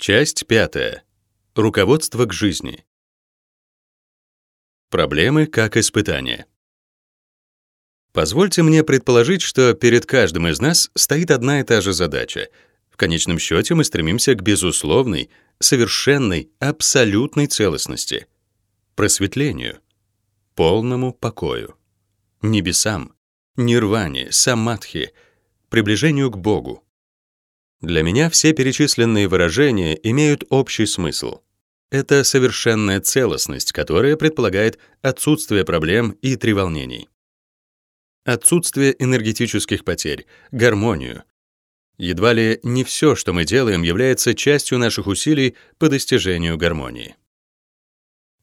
Часть пятая. Руководство к жизни. Проблемы как испытания. Позвольте мне предположить, что перед каждым из нас стоит одна и та же задача. В конечном счете мы стремимся к безусловной, совершенной, абсолютной целостности, просветлению, полному покою, небесам, нирване, самадхи, приближению к Богу. Для меня все перечисленные выражения имеют общий смысл. Это совершенная целостность, которая предполагает отсутствие проблем и треволнений. Отсутствие энергетических потерь, гармонию. Едва ли не все, что мы делаем, является частью наших усилий по достижению гармонии.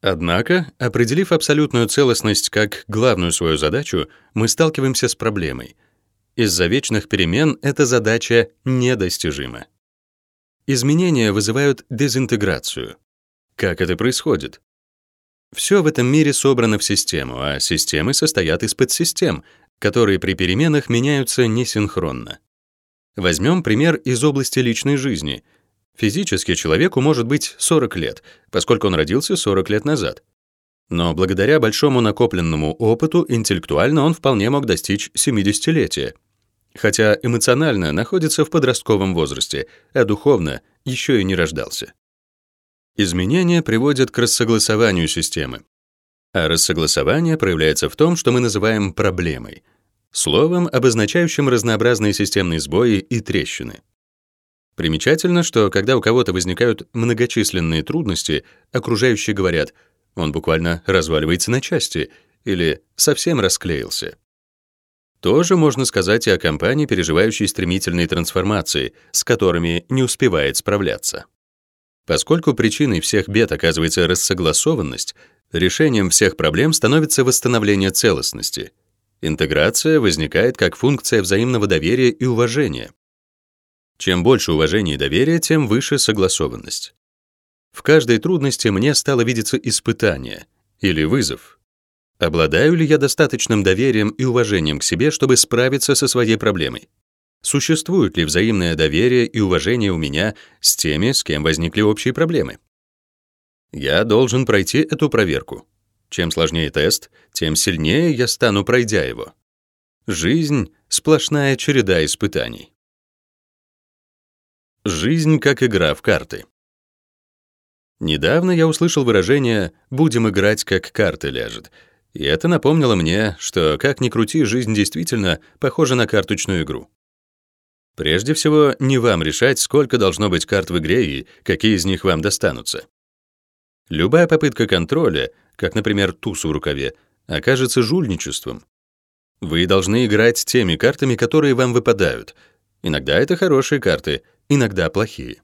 Однако, определив абсолютную целостность как главную свою задачу, мы сталкиваемся с проблемой — из-за вечных перемен эта задача недостижима. Изменения вызывают дезинтеграцию. Как это происходит? Все в этом мире собрано в систему, а системы состоят из подсистем, которые при переменах меняются несинхронно. Возьмем пример из области личной жизни. Физически человеку может быть 40 лет, поскольку он родился 40 лет назад. Но благодаря большому накопленному опыту интеллектуально он вполне мог достичь 70-летия хотя эмоционально находится в подростковом возрасте, а духовно еще и не рождался. Изменения приводят к рассогласованию системы. А рассогласование проявляется в том, что мы называем проблемой, словом, обозначающим разнообразные системные сбои и трещины. Примечательно, что когда у кого-то возникают многочисленные трудности, окружающие говорят, он буквально разваливается на части или совсем расклеился. Тоже можно сказать и о компании, переживающей стремительные трансформации, с которыми не успевает справляться. Поскольку причиной всех бед оказывается рассогласованность, решением всех проблем становится восстановление целостности. Интеграция возникает как функция взаимного доверия и уважения. Чем больше уважения и доверия, тем выше согласованность. В каждой трудности мне стало видеться испытание или вызов, Обладаю ли я достаточным доверием и уважением к себе, чтобы справиться со своей проблемой? Существует ли взаимное доверие и уважение у меня с теми, с кем возникли общие проблемы? Я должен пройти эту проверку. Чем сложнее тест, тем сильнее я стану, пройдя его. Жизнь — сплошная череда испытаний. Жизнь как игра в карты. Недавно я услышал выражение «будем играть, как карты ляжет», и это напомнило мне, что, как ни крути, жизнь действительно похожа на карточную игру. Прежде всего, не вам решать, сколько должно быть карт в игре и какие из них вам достанутся. Любая попытка контроля, как, например, туз в рукаве, окажется жульничеством. Вы должны играть теми картами, которые вам выпадают. Иногда это хорошие карты, иногда плохие.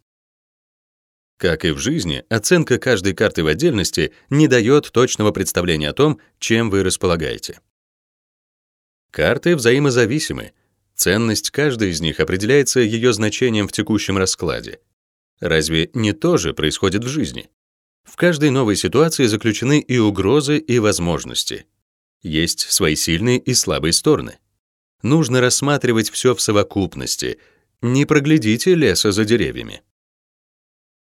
Как и в жизни, оценка каждой карты в отдельности не дает точного представления о том, чем вы располагаете. Карты взаимозависимы. Ценность каждой из них определяется ее значением в текущем раскладе. Разве не то же происходит в жизни? В каждой новой ситуации заключены и угрозы, и возможности. Есть свои сильные и слабые стороны. Нужно рассматривать все в совокупности. Не проглядите леса за деревьями.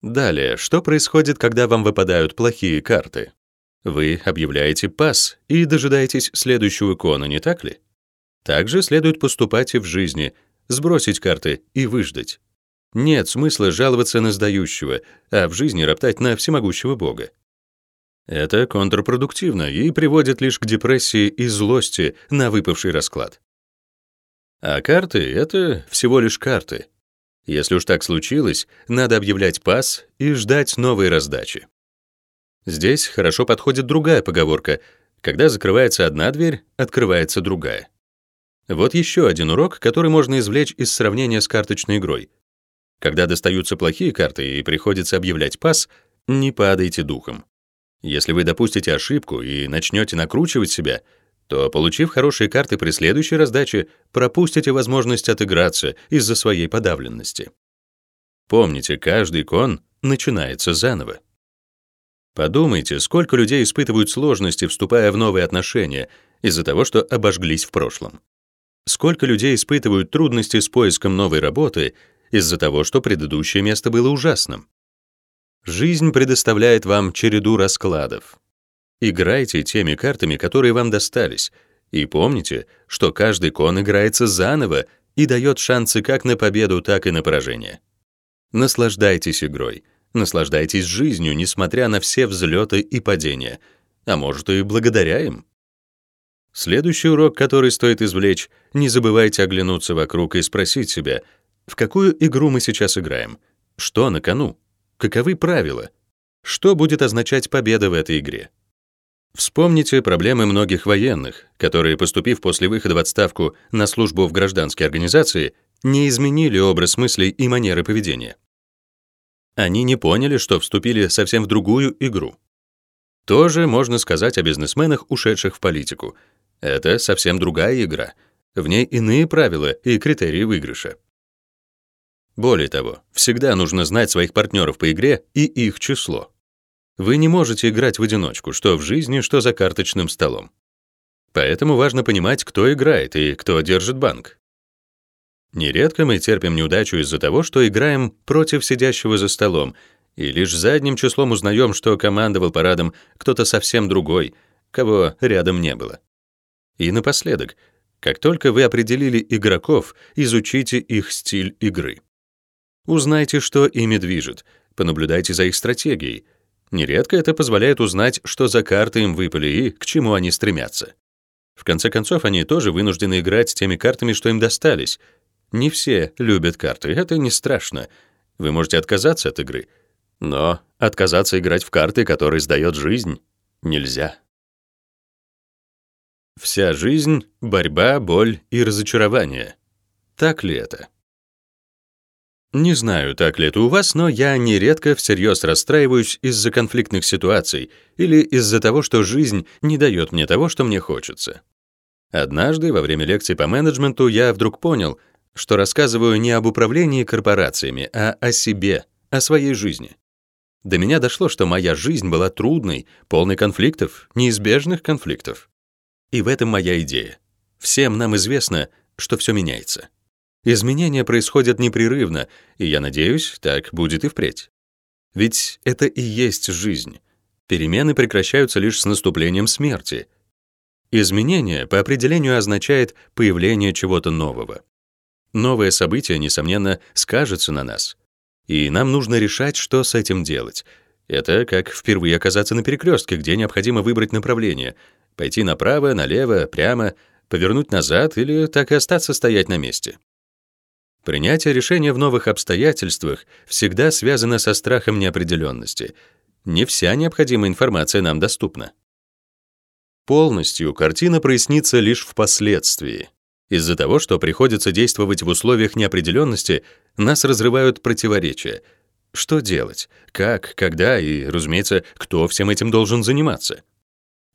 Далее, что происходит, когда вам выпадают плохие карты? Вы объявляете пас и дожидаетесь следующего кона, не так ли? Также следует поступать и в жизни, сбросить карты и выждать. Нет смысла жаловаться на сдающего, а в жизни роптать на всемогущего Бога. Это контрпродуктивно и приводит лишь к депрессии и злости на выпавший расклад. А карты — это всего лишь карты — если уж так случилось, надо объявлять пас и ждать новой раздачи. Здесь хорошо подходит другая поговорка. Когда закрывается одна дверь, открывается другая. Вот еще один урок, который можно извлечь из сравнения с карточной игрой. Когда достаются плохие карты и приходится объявлять пас, не падайте духом. Если вы допустите ошибку и начнете накручивать себя, то, получив хорошие карты при следующей раздаче, пропустите возможность отыграться из-за своей подавленности. Помните, каждый кон начинается заново. Подумайте, сколько людей испытывают сложности, вступая в новые отношения, из-за того, что обожглись в прошлом. Сколько людей испытывают трудности с поиском новой работы из-за того, что предыдущее место было ужасным. Жизнь предоставляет вам череду раскладов. Играйте теми картами, которые вам достались, и помните, что каждый кон играется заново и дает шансы как на победу, так и на поражение. Наслаждайтесь игрой, наслаждайтесь жизнью, несмотря на все взлеты и падения, а может и благодаря им. Следующий урок, который стоит извлечь, не забывайте оглянуться вокруг и спросить себя, в какую игру мы сейчас играем, что на кону, каковы правила, что будет означать победа в этой игре. Вспомните проблемы многих военных, которые, поступив после выхода в отставку на службу в гражданской организации, не изменили образ мыслей и манеры поведения. Они не поняли, что вступили совсем в другую игру. Тоже можно сказать о бизнесменах, ушедших в политику. Это совсем другая игра. В ней иные правила и критерии выигрыша. Более того, всегда нужно знать своих партнеров по игре и их число. Вы не можете играть в одиночку, что в жизни, что за карточным столом. Поэтому важно понимать, кто играет и кто держит банк. Нередко мы терпим неудачу из-за того, что играем против сидящего за столом, и лишь задним числом узнаем, что командовал парадом кто-то совсем другой, кого рядом не было. И напоследок, как только вы определили игроков, изучите их стиль игры. Узнайте, что ими движет, понаблюдайте за их стратегией, Нередко это позволяет узнать, что за карты им выпали и к чему они стремятся. В конце концов, они тоже вынуждены играть теми картами, что им достались. Не все любят карты, это не страшно. Вы можете отказаться от игры, но отказаться играть в карты, которые сдает жизнь, нельзя. Вся жизнь — борьба, боль и разочарование. Так ли это? Не знаю, так ли это у вас, но я нередко всерьез расстраиваюсь из-за конфликтных ситуаций или из-за того, что жизнь не дает мне того, что мне хочется. Однажды во время лекции по менеджменту я вдруг понял, что рассказываю не об управлении корпорациями, а о себе, о своей жизни. До меня дошло, что моя жизнь была трудной, полной конфликтов, неизбежных конфликтов. И в этом моя идея. Всем нам известно, что все меняется. Изменения происходят непрерывно, и я надеюсь, так будет и впредь. Ведь это и есть жизнь. Перемены прекращаются лишь с наступлением смерти. Изменение по определению означает появление чего-то нового. Новое событие, несомненно, скажется на нас. И нам нужно решать, что с этим делать. Это как впервые оказаться на перекрестке, где необходимо выбрать направление, пойти направо, налево, прямо, повернуть назад или так и остаться стоять на месте. Принятие решения в новых обстоятельствах всегда связано со страхом неопределенности. Не вся необходимая информация нам доступна. Полностью картина прояснится лишь впоследствии. Из-за того, что приходится действовать в условиях неопределенности, нас разрывают противоречия. Что делать? Как? Когда? И, разумеется, кто всем этим должен заниматься?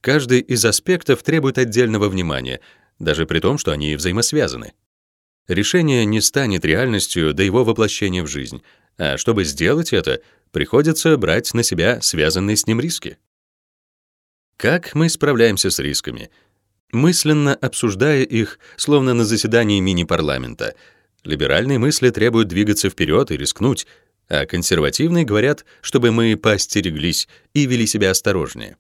Каждый из аспектов требует отдельного внимания, даже при том, что они взаимосвязаны. Решение не станет реальностью до его воплощения в жизнь, а чтобы сделать это, приходится брать на себя связанные с ним риски. Как мы справляемся с рисками? Мысленно обсуждая их, словно на заседании мини-парламента. Либеральные мысли требуют двигаться вперед и рискнуть, а консервативные говорят, чтобы мы поостереглись и вели себя осторожнее.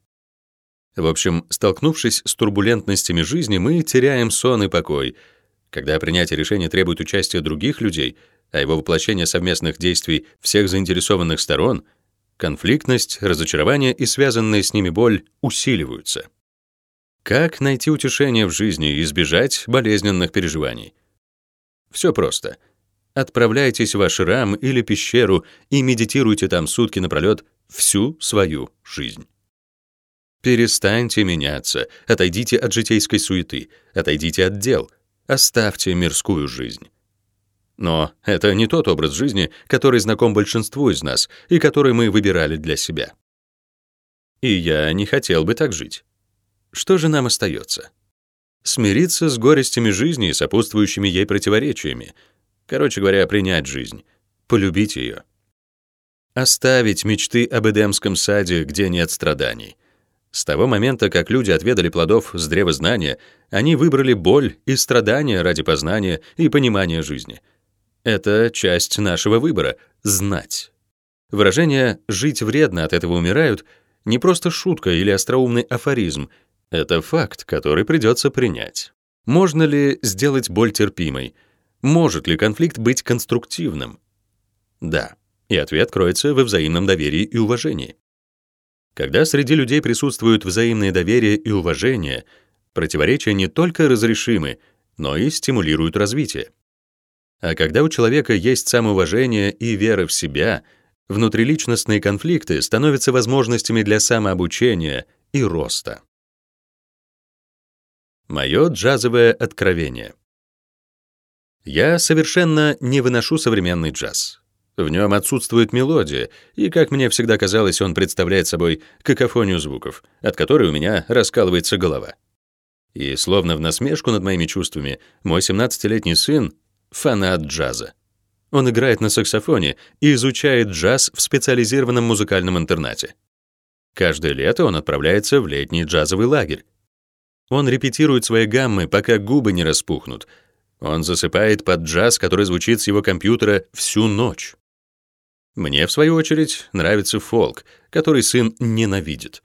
В общем, столкнувшись с турбулентностями жизни, мы теряем сон и покой — когда принятие решения требует участия других людей, а его воплощение совместных действий всех заинтересованных сторон, конфликтность, разочарование и связанные с ними боль усиливаются. Как найти утешение в жизни и избежать болезненных переживаний? Все просто. Отправляйтесь в ашрам или пещеру и медитируйте там сутки напролёт всю свою жизнь. Перестаньте меняться, отойдите от житейской суеты, отойдите от дел — Оставьте мирскую жизнь. Но это не тот образ жизни, который знаком большинству из нас и который мы выбирали для себя. И я не хотел бы так жить. Что же нам остается? Смириться с горестями жизни и сопутствующими ей противоречиями. Короче говоря, принять жизнь, полюбить ее. Оставить мечты об Эдемском саде, где нет страданий — с того момента, как люди отведали плодов с древа знания, они выбрали боль и страдания ради познания и понимания жизни. Это часть нашего выбора — знать. Выражение «жить вредно, от этого умирают» не просто шутка или остроумный афоризм, это факт, который придется принять. Можно ли сделать боль терпимой? Может ли конфликт быть конструктивным? Да. И ответ кроется во взаимном доверии и уважении. Когда среди людей присутствуют взаимное доверие и уважение, противоречия не только разрешимы, но и стимулируют развитие. А когда у человека есть самоуважение и вера в себя, внутриличностные конфликты становятся возможностями для самообучения и роста. Мое джазовое откровение. Я совершенно не выношу современный джаз. В нем отсутствует мелодия, и, как мне всегда казалось, он представляет собой какофонию звуков, от которой у меня раскалывается голова. И, словно в насмешку над моими чувствами, мой 17-летний сын — фанат джаза. Он играет на саксофоне и изучает джаз в специализированном музыкальном интернате. Каждое лето он отправляется в летний джазовый лагерь, он репетирует свои гаммы, пока губы не распухнут. Он засыпает под джаз, который звучит с его компьютера всю ночь. Мне, в свою очередь, нравится фолк, который сын ненавидит.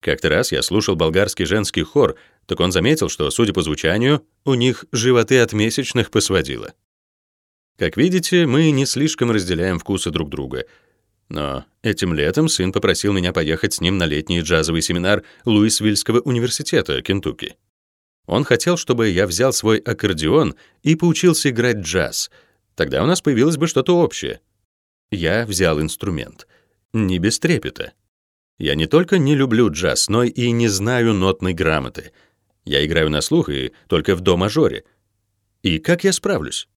Как-то раз я слушал болгарский женский хор, так он заметил, что, судя по звучанию, у них животы от месячных посводило. Как видите, мы не слишком разделяем вкусы друг друга — но этим летом сын попросил меня поехать с ним на летний джазовый семинар Луисвильского университета, Кентукки. Он хотел, чтобы я взял свой аккордеон и поучился играть джаз. Тогда у нас появилось бы что-то общее. Я взял инструмент. Не без трепета. Я не только не люблю джаз, но и не знаю нотной грамоты. Я играю на слух и только в до-мажоре. И как я справлюсь?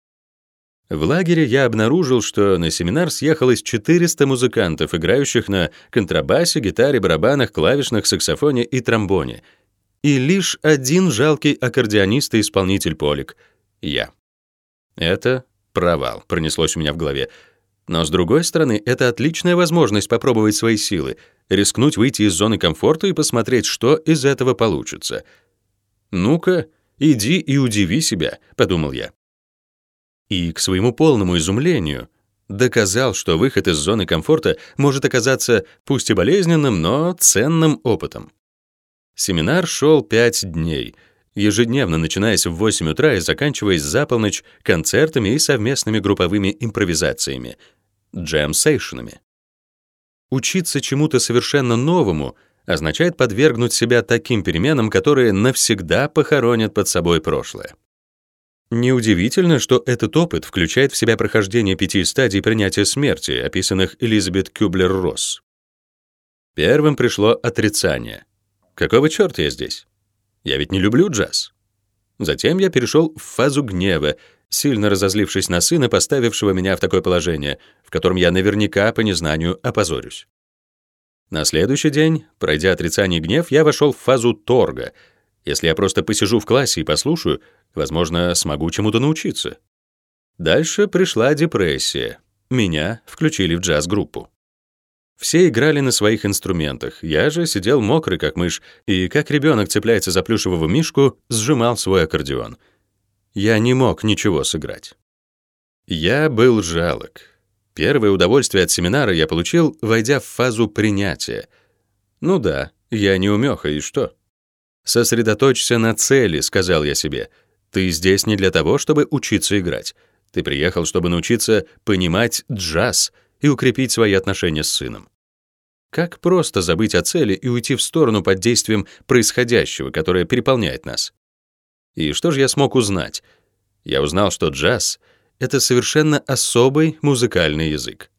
В лагере я обнаружил, что на семинар съехалось 400 музыкантов, играющих на контрабасе, гитаре, барабанах, клавишных, саксофоне и тромбоне. И лишь один жалкий аккордеонист и исполнитель полик — я. Это провал, пронеслось у меня в голове. Но, с другой стороны, это отличная возможность попробовать свои силы, рискнуть выйти из зоны комфорта и посмотреть, что из этого получится. «Ну-ка, иди и удиви себя», — подумал я и, к своему полному изумлению, доказал, что выход из зоны комфорта может оказаться пусть и болезненным, но ценным опытом. Семинар шел пять дней, ежедневно начинаясь в 8 утра и заканчиваясь за полночь концертами и совместными групповыми импровизациями, джем-сейшенами. Учиться чему-то совершенно новому означает подвергнуть себя таким переменам, которые навсегда похоронят под собой прошлое. Неудивительно, что этот опыт включает в себя прохождение пяти стадий принятия смерти, описанных Элизабет Кюблер-Росс. Первым пришло отрицание. Какого чёрта я здесь? Я ведь не люблю джаз. Затем я перешел в фазу гнева, сильно разозлившись на сына, поставившего меня в такое положение, в котором я наверняка по незнанию опозорюсь. На следующий день, пройдя отрицание и гнев, я вошел в фазу торга. Если я просто посижу в классе и послушаю, Возможно, смогу чему-то научиться. Дальше пришла депрессия. Меня включили в джаз-группу. Все играли на своих инструментах. Я же сидел мокрый, как мышь, и, как ребенок цепляется за плюшевого мишку, сжимал свой аккордеон. Я не мог ничего сыграть. Я был жалок. Первое удовольствие от семинара я получил, войдя в фазу принятия. Ну да, я не умеха, и что? «Сосредоточься на цели», — сказал я себе, — ты здесь не для того, чтобы учиться играть. Ты приехал, чтобы научиться понимать джаз и укрепить свои отношения с сыном. Как просто забыть о цели и уйти в сторону под действием происходящего, которое переполняет нас. И что же я смог узнать? Я узнал, что джаз — это совершенно особый музыкальный язык.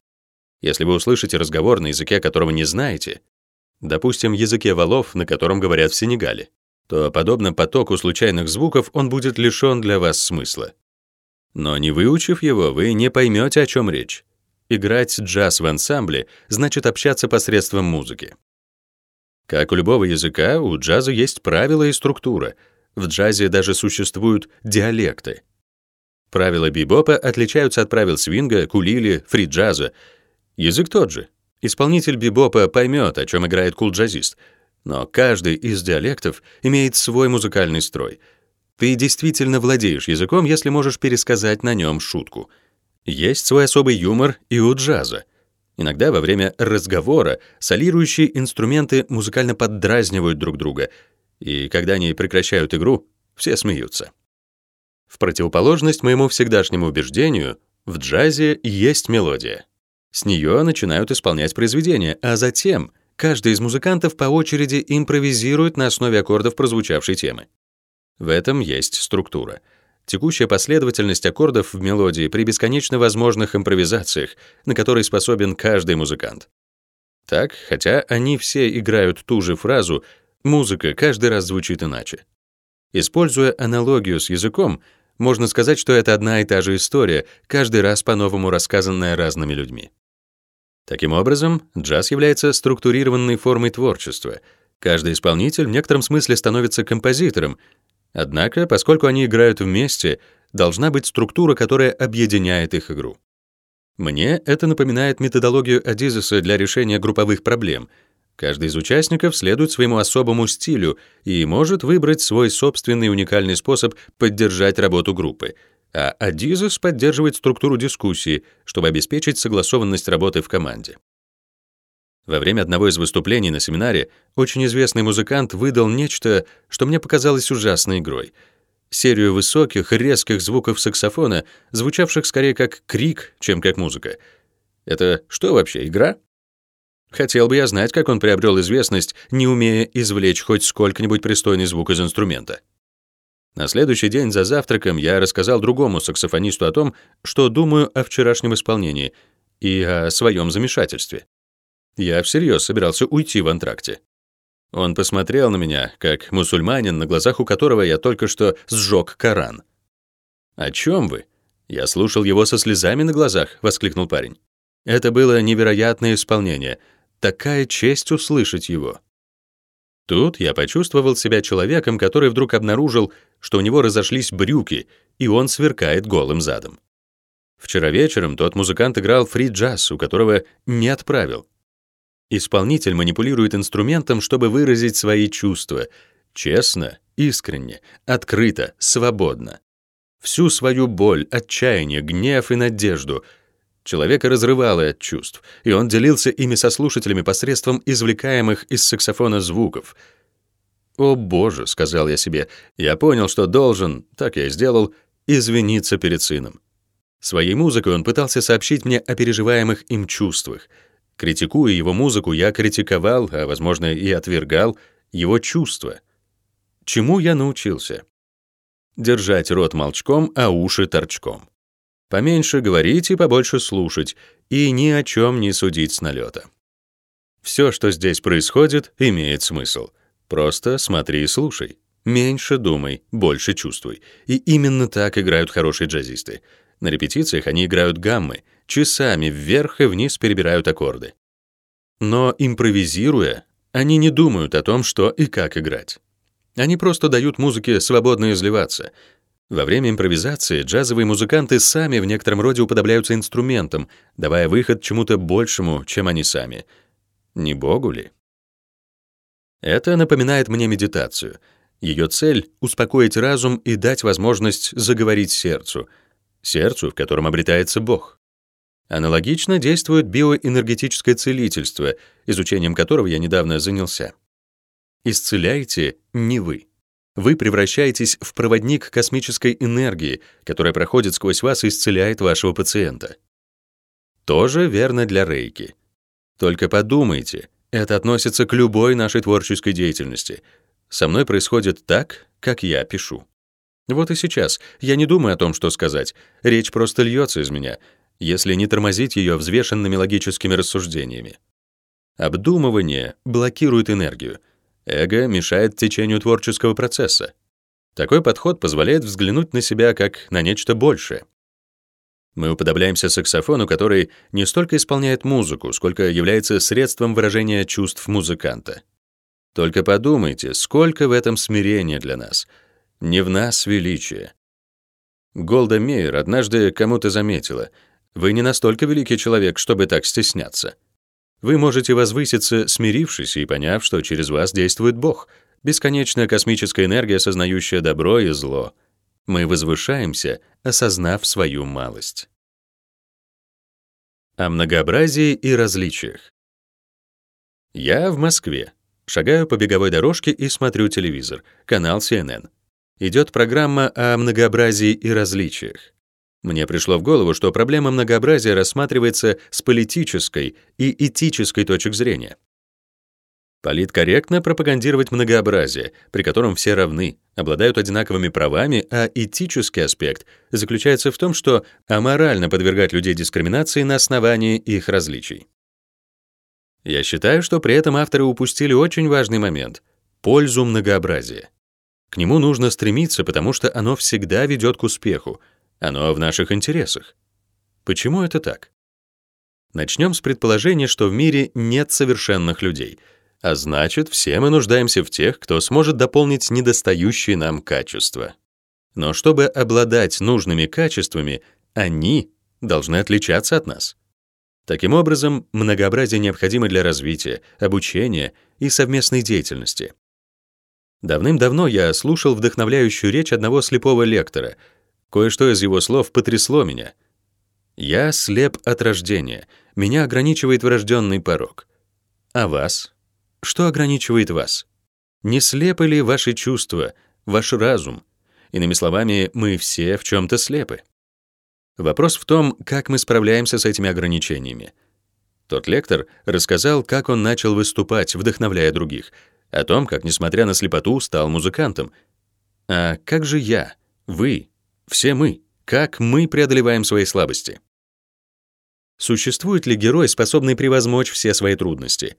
Если вы услышите разговор на языке, которого не знаете, допустим, языке валов, на котором говорят в Сенегале, то, подобно потоку случайных звуков, он будет лишён для вас смысла. Но не выучив его, вы не поймете, о чем речь. Играть джаз в ансамбле значит общаться посредством музыки. Как у любого языка, у джаза есть правила и структура. В джазе даже существуют диалекты. Правила бибопа отличаются от правил свинга, кулили, фри-джаза. Язык тот же. Исполнитель бибопа поймет, о чем играет кул-джазист — но каждый из диалектов имеет свой музыкальный строй. Ты действительно владеешь языком, если можешь пересказать на нем шутку. Есть свой особый юмор и у джаза. Иногда во время разговора солирующие инструменты музыкально поддразнивают друг друга, и когда они прекращают игру, все смеются. В противоположность моему всегдашнему убеждению, в джазе есть мелодия. С нее начинают исполнять произведения, а затем каждый из музыкантов по очереди импровизирует на основе аккордов прозвучавшей темы. В этом есть структура. Текущая последовательность аккордов в мелодии при бесконечно возможных импровизациях, на которые способен каждый музыкант. Так, хотя они все играют ту же фразу, музыка каждый раз звучит иначе. Используя аналогию с языком, можно сказать, что это одна и та же история, каждый раз по-новому рассказанная разными людьми. Таким образом, джаз является структурированной формой творчества. Каждый исполнитель в некотором смысле становится композитором. Однако, поскольку они играют вместе, должна быть структура, которая объединяет их игру. Мне это напоминает методологию Адизеса для решения групповых проблем. Каждый из участников следует своему особому стилю и может выбрать свой собственный уникальный способ поддержать работу группы — а Адизес поддерживает структуру дискуссии, чтобы обеспечить согласованность работы в команде. Во время одного из выступлений на семинаре очень известный музыкант выдал нечто, что мне показалось ужасной игрой. Серию высоких, резких звуков саксофона, звучавших скорее как крик, чем как музыка. Это что вообще, игра? Хотел бы я знать, как он приобрел известность, не умея извлечь хоть сколько-нибудь пристойный звук из инструмента. На следующий день за завтраком я рассказал другому саксофонисту о том, что думаю о вчерашнем исполнении и о своем замешательстве. Я всерьез собирался уйти в антракте. Он посмотрел на меня, как мусульманин, на глазах у которого я только что сжег Коран. «О чем вы?» «Я слушал его со слезами на глазах», — воскликнул парень. Это было невероятное исполнение. Такая честь услышать его. Тут я почувствовал себя человеком, который вдруг обнаружил, что у него разошлись брюки, и он сверкает голым задом. Вчера вечером тот музыкант играл фри-джаз, у которого нет правил. Исполнитель манипулирует инструментом, чтобы выразить свои чувства. Честно, искренне, открыто, свободно. Всю свою боль, отчаяние, гнев и надежду — Человека разрывало от чувств, и он делился ими со слушателями посредством извлекаемых из саксофона звуков. «О, Боже!» — сказал я себе. «Я понял, что должен, так я и сделал, извиниться перед сыном». Своей музыкой он пытался сообщить мне о переживаемых им чувствах. Критикуя его музыку, я критиковал, а, возможно, и отвергал, его чувства. Чему я научился? Держать рот молчком, а уши торчком. Поменьше говорить и побольше слушать, и ни о чем не судить с налета. Все, что здесь происходит, имеет смысл. Просто смотри и слушай. Меньше думай, больше чувствуй. И именно так играют хорошие джазисты. На репетициях они играют гаммы, часами вверх и вниз перебирают аккорды. Но импровизируя, они не думают о том, что и как играть. Они просто дают музыке свободно изливаться, во время импровизации джазовые музыканты сами в некотором роде уподобляются инструментам, давая выход чему-то большему, чем они сами. Не Богу ли? Это напоминает мне медитацию. Ее цель — успокоить разум и дать возможность заговорить сердцу, сердцу, в котором обретается Бог. Аналогично действует биоэнергетическое целительство, изучением которого я недавно занялся. Исцеляйте не вы. Вы превращаетесь в проводник космической энергии, которая проходит сквозь вас и исцеляет вашего пациента. Тоже верно для рейки. Только подумайте, это относится к любой нашей творческой деятельности. Со мной происходит так, как я пишу. Вот и сейчас я не думаю о том, что сказать. Речь просто льется из меня, если не тормозить ее взвешенными логическими рассуждениями. Обдумывание блокирует энергию — Эго мешает течению творческого процесса. Такой подход позволяет взглянуть на себя как на нечто большее. Мы уподобляемся саксофону, который не столько исполняет музыку, сколько является средством выражения чувств музыканта. Только подумайте, сколько в этом смирения для нас. Не в нас величие. Голда Мейер однажды кому-то заметила, «Вы не настолько великий человек, чтобы так стесняться». Вы можете возвыситься, смирившись и поняв, что через вас действует Бог, бесконечная космическая энергия, сознающая добро и зло. Мы возвышаемся, осознав свою малость. О многообразии и различиях. Я в Москве. Шагаю по беговой дорожке и смотрю телевизор, канал CNN. Идет программа о многообразии и различиях. Мне пришло в голову, что проблема многообразия рассматривается с политической и этической точек зрения. Политкорректно пропагандировать многообразие, при котором все равны, обладают одинаковыми правами, а этический аспект заключается в том, что аморально подвергать людей дискриминации на основании их различий. Я считаю, что при этом авторы упустили очень важный момент — пользу многообразия. К нему нужно стремиться, потому что оно всегда ведет к успеху, оно в наших интересах. Почему это так? Начнем с предположения, что в мире нет совершенных людей — а значит, все мы нуждаемся в тех, кто сможет дополнить недостающие нам качества. Но чтобы обладать нужными качествами, они должны отличаться от нас. Таким образом, многообразие необходимо для развития, обучения и совместной деятельности. Давным-давно я слушал вдохновляющую речь одного слепого лектора. Кое-что из его слов потрясло меня. «Я слеп от рождения, меня ограничивает врожденный порог. А вас?» Что ограничивает вас? Не слепы ли ваши чувства, ваш разум? Иными словами, мы все в чем то слепы. Вопрос в том, как мы справляемся с этими ограничениями. Тот лектор рассказал, как он начал выступать, вдохновляя других, о том, как, несмотря на слепоту, стал музыкантом. А как же я, вы, все мы, как мы преодолеваем свои слабости? Существует ли герой, способный превозмочь все свои трудности?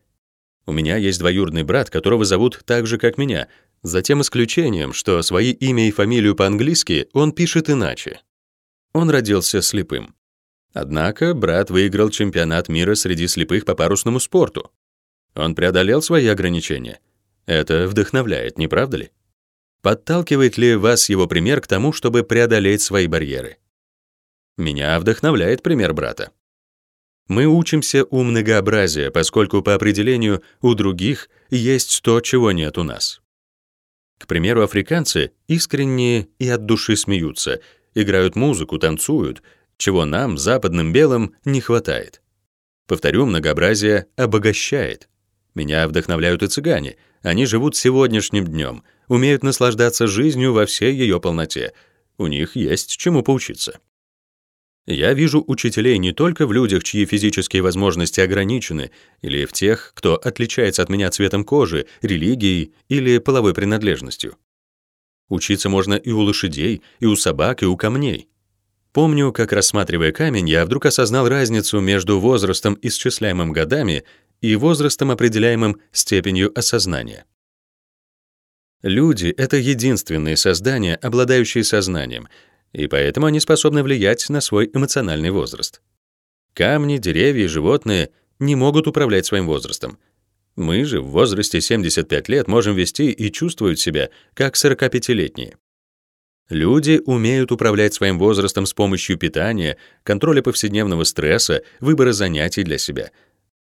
У меня есть двоюродный брат, которого зовут так же, как меня, за тем исключением, что свои имя и фамилию по-английски он пишет иначе. Он родился слепым. Однако брат выиграл чемпионат мира среди слепых по парусному спорту. Он преодолел свои ограничения. Это вдохновляет, не правда ли? Подталкивает ли вас его пример к тому, чтобы преодолеть свои барьеры? Меня вдохновляет пример брата. Мы учимся у многообразия, поскольку по определению у других есть то, чего нет у нас. К примеру, африканцы искренне и от души смеются, играют музыку, танцуют, чего нам, западным белым, не хватает. Повторю, многообразие обогащает. Меня вдохновляют и цыгане. Они живут сегодняшним днем, умеют наслаждаться жизнью во всей ее полноте. У них есть чему поучиться. Я вижу учителей не только в людях, чьи физические возможности ограничены, или в тех, кто отличается от меня цветом кожи, религией или половой принадлежностью. Учиться можно и у лошадей, и у собак, и у камней. Помню, как рассматривая камень, я вдруг осознал разницу между возрастом, исчисляемым годами, и возрастом, определяемым степенью осознания. Люди — это единственные создания, обладающие сознанием, и поэтому они способны влиять на свой эмоциональный возраст. Камни, деревья и животные не могут управлять своим возрастом. Мы же в возрасте 75 лет можем вести и чувствовать себя как 45-летние. Люди умеют управлять своим возрастом с помощью питания, контроля повседневного стресса, выбора занятий для себя.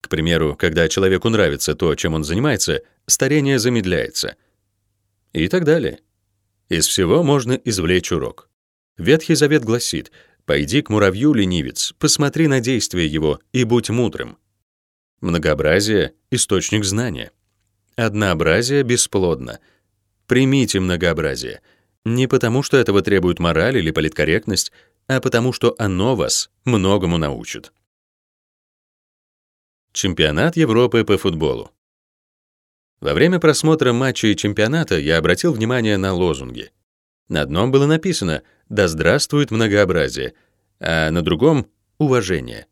К примеру, когда человеку нравится то, чем он занимается, старение замедляется. И так далее. Из всего можно извлечь урок. Ветхий Завет гласит «Пойди к муравью, ленивец, посмотри на действия его и будь мудрым». Многообразие — источник знания. Однообразие бесплодно. Примите многообразие. Не потому, что этого требует мораль или политкорректность, а потому, что оно вас многому научит. Чемпионат Европы по футболу. Во время просмотра матчей чемпионата я обратил внимание на лозунги. На одном было написано «Да здравствует многообразие», а на другом — «Уважение».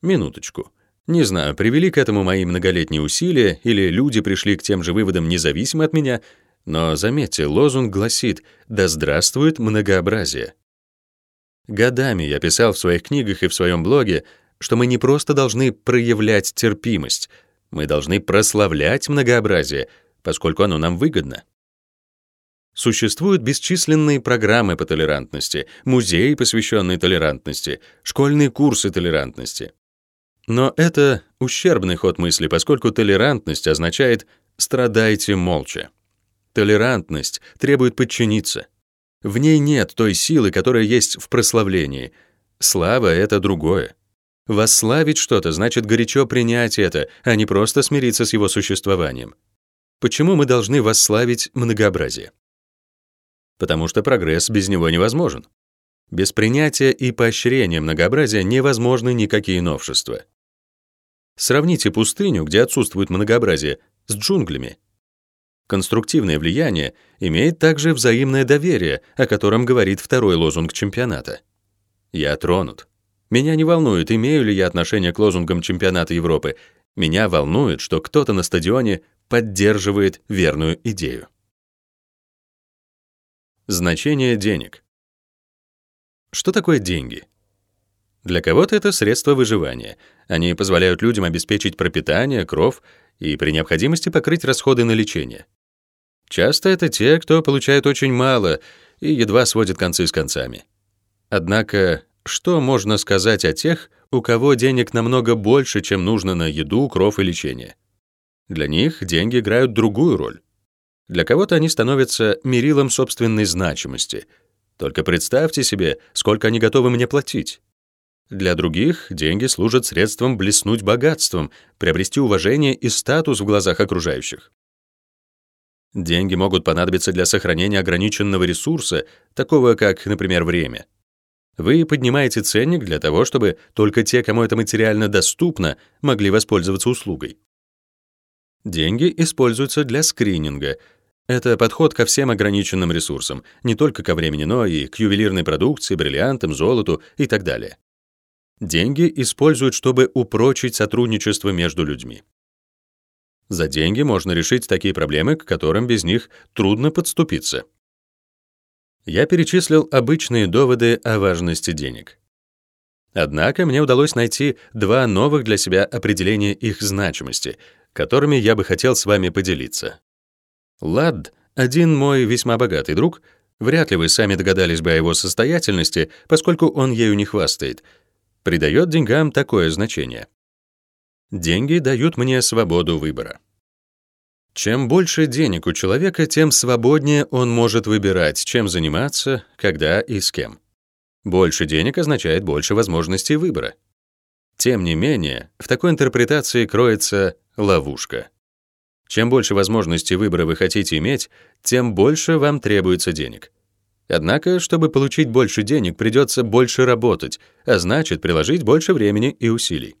Минуточку. Не знаю, привели к этому мои многолетние усилия или люди пришли к тем же выводам независимо от меня, но заметьте, лозунг гласит «Да здравствует многообразие». Годами я писал в своих книгах и в своем блоге, что мы не просто должны проявлять терпимость, мы должны прославлять многообразие, поскольку оно нам выгодно. Существуют бесчисленные программы по толерантности, музеи, посвященные толерантности, школьные курсы толерантности. Но это ущербный ход мысли, поскольку толерантность означает «страдайте молча». Толерантность требует подчиниться. В ней нет той силы, которая есть в прославлении. Слава — это другое. Восславить что-то значит горячо принять это, а не просто смириться с его существованием. Почему мы должны восславить многообразие? Потому что прогресс без него невозможен. Без принятия и поощрения многообразия невозможны никакие новшества. Сравните пустыню, где отсутствует многообразие, с джунглями. Конструктивное влияние имеет также взаимное доверие, о котором говорит второй лозунг чемпионата. Я тронут. Меня не волнует, имею ли я отношение к лозунгам чемпионата Европы. Меня волнует, что кто-то на стадионе поддерживает верную идею. Значение денег. Что такое деньги? Для кого-то это средство выживания. Они позволяют людям обеспечить пропитание, кров и при необходимости покрыть расходы на лечение. Часто это те, кто получает очень мало и едва сводит концы с концами. Однако, что можно сказать о тех, у кого денег намного больше, чем нужно на еду, кров и лечение? Для них деньги играют другую роль. Для кого-то они становятся мерилом собственной значимости. Только представьте себе, сколько они готовы мне платить. Для других деньги служат средством блеснуть богатством, приобрести уважение и статус в глазах окружающих. Деньги могут понадобиться для сохранения ограниченного ресурса, такого как, например, время. Вы поднимаете ценник для того, чтобы только те, кому это материально доступно, могли воспользоваться услугой. Деньги используются для скрининга — это подход ко всем ограниченным ресурсам, не только ко времени, но и к ювелирной продукции, бриллиантам, золоту и так далее. Деньги используют, чтобы упрочить сотрудничество между людьми. За деньги можно решить такие проблемы, к которым без них трудно подступиться. Я перечислил обычные доводы о важности денег. Однако мне удалось найти два новых для себя определения их значимости, которыми я бы хотел с вами поделиться. Лад, один мой весьма богатый друг, вряд ли вы сами догадались бы о его состоятельности, поскольку он ею не хвастает, придает деньгам такое значение. Деньги дают мне свободу выбора. Чем больше денег у человека, тем свободнее он может выбирать, чем заниматься, когда и с кем. Больше денег означает больше возможностей выбора. Тем не менее, в такой интерпретации кроется ловушка. Чем больше возможностей выбора вы хотите иметь, тем больше вам требуется денег. Однако, чтобы получить больше денег, придется больше работать, а значит, приложить больше времени и усилий.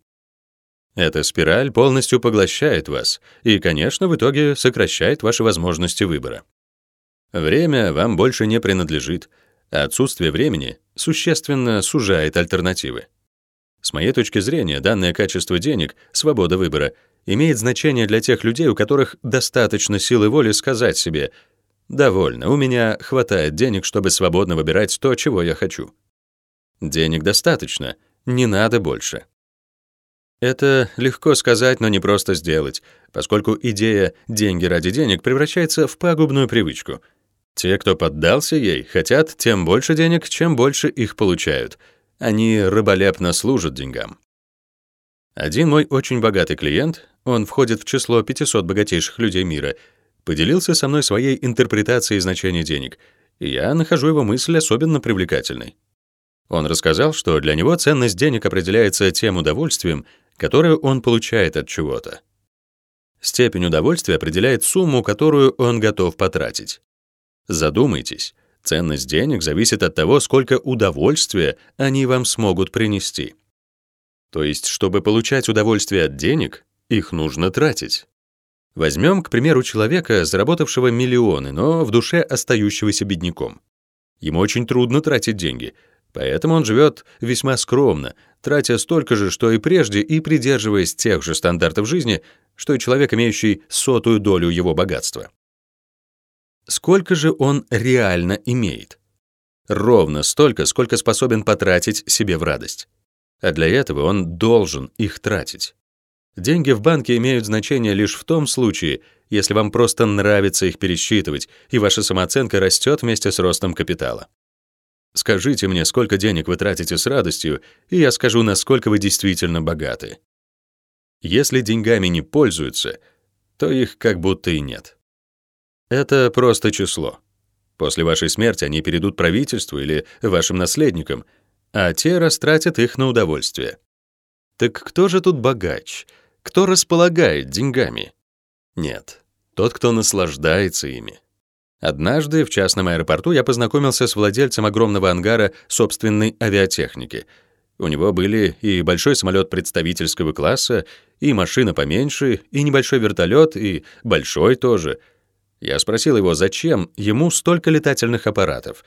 Эта спираль полностью поглощает вас и, конечно, в итоге сокращает ваши возможности выбора. Время вам больше не принадлежит, а отсутствие времени существенно сужает альтернативы. С моей точки зрения, данное качество денег, свобода выбора — имеет значение для тех людей, у которых достаточно силы воли сказать себе «Довольно, у меня хватает денег, чтобы свободно выбирать то, чего я хочу». Денег достаточно, не надо больше. Это легко сказать, но не просто сделать, поскольку идея «деньги ради денег» превращается в пагубную привычку. Те, кто поддался ей, хотят тем больше денег, чем больше их получают. Они рыболепно служат деньгам. Один мой очень богатый клиент, он входит в число 500 богатейших людей мира, поделился со мной своей интерпретацией значения денег, и я нахожу его мысль особенно привлекательной. Он рассказал, что для него ценность денег определяется тем удовольствием, которое он получает от чего-то. Степень удовольствия определяет сумму, которую он готов потратить. Задумайтесь, ценность денег зависит от того, сколько удовольствия они вам смогут принести. То есть, чтобы получать удовольствие от денег, их нужно тратить. Возьмем, к примеру, человека, заработавшего миллионы, но в душе остающегося бедняком. Ему очень трудно тратить деньги, поэтому он живет весьма скромно, тратя столько же, что и прежде, и придерживаясь тех же стандартов жизни, что и человек, имеющий сотую долю его богатства. Сколько же он реально имеет? Ровно столько, сколько способен потратить себе в радость а для этого он должен их тратить. Деньги в банке имеют значение лишь в том случае, если вам просто нравится их пересчитывать, и ваша самооценка растет вместе с ростом капитала. Скажите мне, сколько денег вы тратите с радостью, и я скажу, насколько вы действительно богаты. Если деньгами не пользуются, то их как будто и нет. Это просто число. После вашей смерти они перейдут правительству или вашим наследникам — а те растратят их на удовольствие. Так кто же тут богач? Кто располагает деньгами? Нет, тот, кто наслаждается ими. Однажды в частном аэропорту я познакомился с владельцем огромного ангара собственной авиатехники. У него были и большой самолет представительского класса, и машина поменьше, и небольшой вертолет, и большой тоже. Я спросил его, зачем ему столько летательных аппаратов.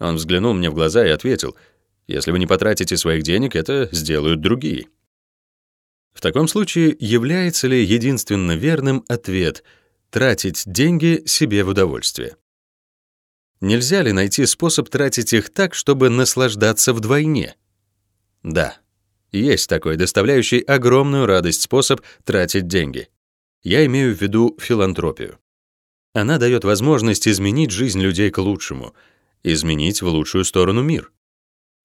Он взглянул мне в глаза и ответил, «Если вы не потратите своих денег, это сделают другие». В таком случае является ли единственно верным ответ — Тратить деньги себе в удовольствие. Нельзя ли найти способ тратить их так, чтобы наслаждаться вдвойне? Да, есть такой доставляющий огромную радость способ тратить деньги. Я имею в виду филантропию. Она дает возможность изменить жизнь людей к лучшему, изменить в лучшую сторону мир.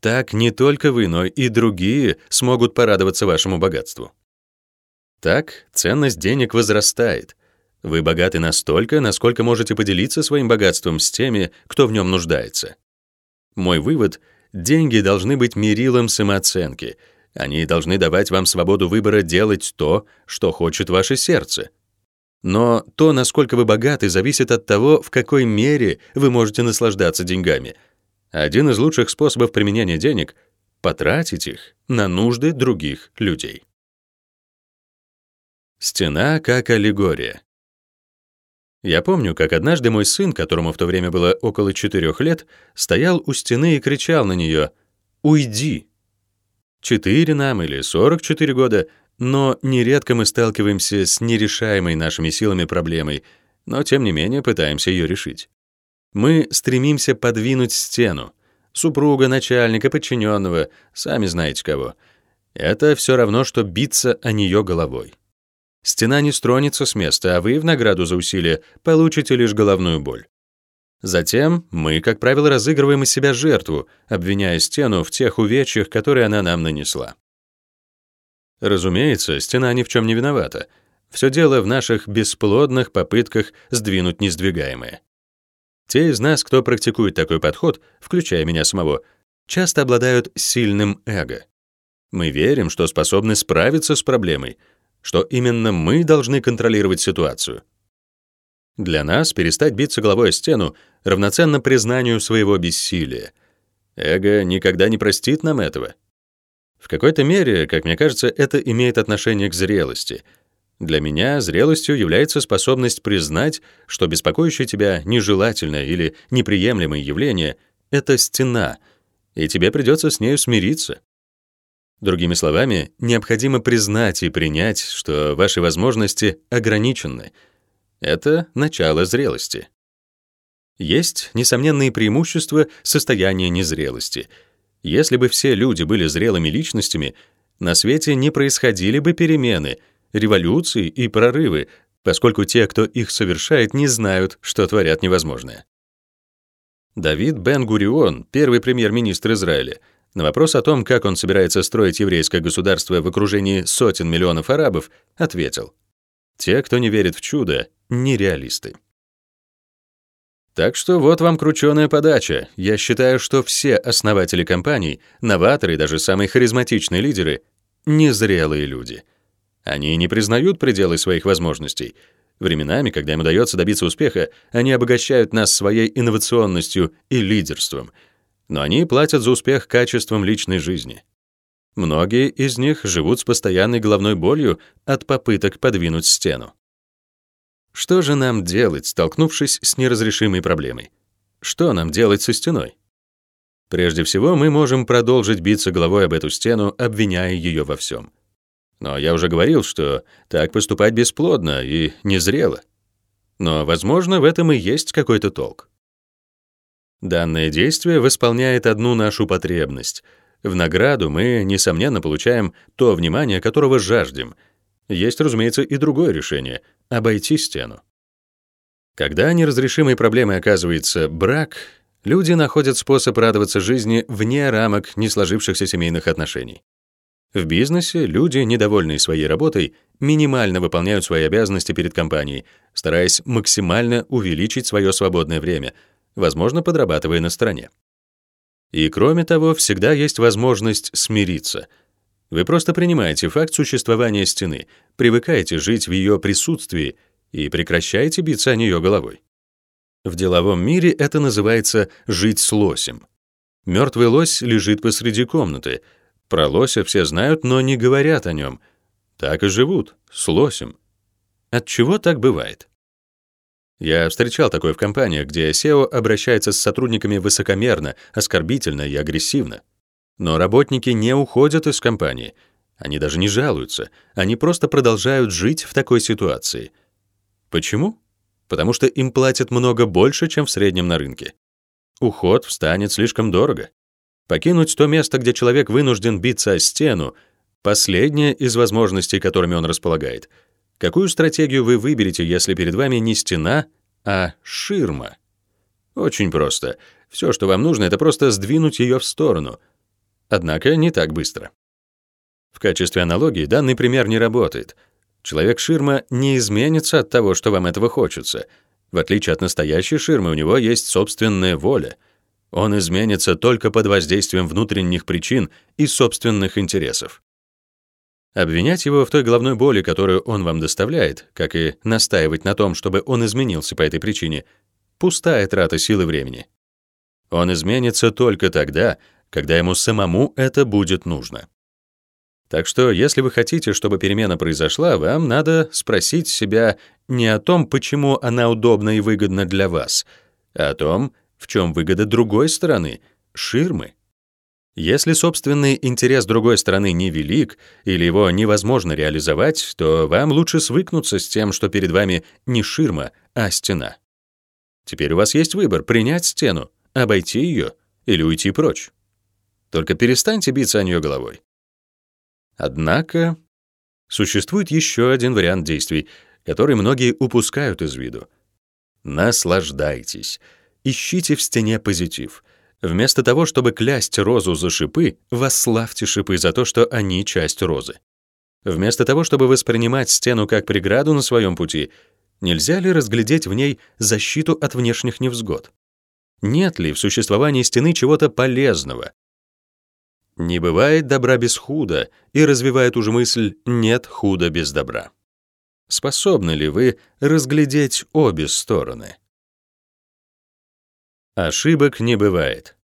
Так не только вы, но и другие смогут порадоваться вашему богатству. Так ценность денег возрастает, вы богаты настолько, насколько можете поделиться своим богатством с теми, кто в нем нуждается. Мой вывод — деньги должны быть мерилом самооценки. Они должны давать вам свободу выбора делать то, что хочет ваше сердце. Но то, насколько вы богаты, зависит от того, в какой мере вы можете наслаждаться деньгами. Один из лучших способов применения денег — потратить их на нужды других людей. Стена как аллегория. Я помню, как однажды мой сын, которому в то время было около четырех лет, стоял у стены и кричал на нее «Уйди!». Четыре нам или сорок четыре года, но нередко мы сталкиваемся с нерешаемой нашими силами проблемой, но тем не менее пытаемся ее решить. Мы стремимся подвинуть стену. Супруга, начальника, подчиненного, сами знаете кого. Это все равно, что биться о нее головой. Стена не стронется с места, а вы в награду за усилие получите лишь головную боль. Затем мы, как правило, разыгрываем из себя жертву, обвиняя стену в тех увечьях, которые она нам нанесла. Разумеется, стена ни в чем не виновата. Все дело в наших бесплодных попытках сдвинуть несдвигаемое. Те из нас, кто практикует такой подход, включая меня самого, часто обладают сильным эго. Мы верим, что способны справиться с проблемой — что именно мы должны контролировать ситуацию. Для нас перестать биться головой о стену равноценно признанию своего бессилия. Эго никогда не простит нам этого. В какой-то мере, как мне кажется, это имеет отношение к зрелости. Для меня зрелостью является способность признать, что беспокоящее тебя нежелательное или неприемлемое явление — это стена, и тебе придется с нею смириться. Другими словами, необходимо признать и принять, что ваши возможности ограничены. Это начало зрелости. Есть несомненные преимущества состояния незрелости. Если бы все люди были зрелыми личностями, на свете не происходили бы перемены, революции и прорывы, поскольку те, кто их совершает, не знают, что творят невозможное. Давид Бен-Гурион, первый премьер-министр Израиля, на вопрос о том, как он собирается строить еврейское государство в окружении сотен миллионов арабов, ответил: "Те, кто не верит в чудо, нереалисты". Так что вот вам кручёная подача. Я считаю, что все основатели компаний, новаторы и даже самые харизматичные лидеры незрелые люди. Они не признают пределы своих возможностей. Временами, когда им удается добиться успеха, они обогащают нас своей инновационностью и лидерством — но они платят за успех качеством личной жизни. Многие из них живут с постоянной головной болью от попыток подвинуть стену. Что же нам делать, столкнувшись с неразрешимой проблемой? Что нам делать со стеной? Прежде всего, мы можем продолжить биться головой об эту стену, обвиняя ее во всем. Но я уже говорил, что так поступать бесплодно и незрело. Но, возможно, в этом и есть какой-то толк. Данное действие восполняет одну нашу потребность. В награду мы, несомненно, получаем то внимание, которого жаждем. Есть, разумеется, и другое решение — обойти стену. Когда неразрешимой проблемой оказывается брак, люди находят способ радоваться жизни вне рамок несложившихся семейных отношений. В бизнесе люди, недовольные своей работой, минимально выполняют свои обязанности перед компанией, стараясь максимально увеличить свое свободное время — возможно, подрабатывая на стороне. И кроме того, всегда есть возможность смириться. Вы просто принимаете факт существования стены, привыкаете жить в ее присутствии и прекращаете биться о нее головой. В деловом мире это называется «жить с лосем». Мертвый лось лежит посреди комнаты. Про лося все знают, но не говорят о нем. Так и живут, с лосем. От чего так бывает? Я встречал такое в компаниях, где SEO обращается с сотрудниками высокомерно, оскорбительно и агрессивно. Но работники не уходят из компании. Они даже не жалуются. Они просто продолжают жить в такой ситуации. Почему? Потому что им платят много больше, чем в среднем на рынке. Уход встанет слишком дорого. Покинуть то место, где человек вынужден биться о стену, последнее из возможностей, которыми он располагает. Какую стратегию вы выберете, если перед вами не стена, а ширма? Очень просто. Все, что вам нужно, это просто сдвинуть ее в сторону. Однако не так быстро. В качестве аналогии данный пример не работает. Человек-ширма не изменится от того, что вам этого хочется — в отличие от настоящей ширмы, у него есть собственная воля. Он изменится только под воздействием внутренних причин и собственных интересов. Обвинять его в той головной боли, которую он вам доставляет, как и настаивать на том, чтобы он изменился по этой причине, пустая трата сил и времени. Он изменится только тогда, когда ему самому это будет нужно. Так что, если вы хотите, чтобы перемена произошла, вам надо спросить себя не о том, почему она удобна и выгодна для вас, а о том, в чем выгода другой стороны — ширмы. Если собственный интерес другой стороны невелик или его невозможно реализовать, то вам лучше свыкнуться с тем, что перед вами не ширма, а стена. Теперь у вас есть выбор — принять стену, обойти ее или уйти прочь. Только перестаньте биться о нее головой. Однако существует еще один вариант действий, который многие упускают из виду. Наслаждайтесь. Ищите в стене позитив. Вместо того, чтобы клясть розу за шипы, восславьте шипы за то, что они часть розы. Вместо того, чтобы воспринимать стену как преграду на своем пути, нельзя ли разглядеть в ней защиту от внешних невзгод? Нет ли в существовании стены чего-то полезного, не бывает добра без худа, и развивает уже мысль «нет худа без добра». Способны ли вы разглядеть обе стороны? Ошибок не бывает.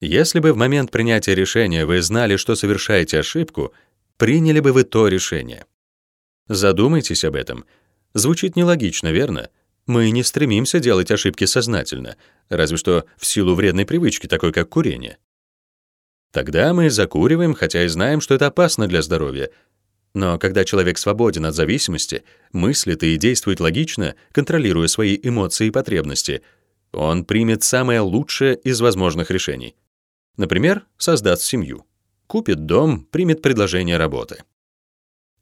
Если бы в момент принятия решения вы знали, что совершаете ошибку, приняли бы вы то решение. Задумайтесь об этом. Звучит нелогично, верно? Мы не стремимся делать ошибки сознательно, разве что в силу вредной привычки, такой как курение. Тогда мы закуриваем, хотя и знаем, что это опасно для здоровья. Но когда человек свободен от зависимости, мыслит и действует логично, контролируя свои эмоции и потребности, он примет самое лучшее из возможных решений. Например, создаст семью, купит дом, примет предложение работы.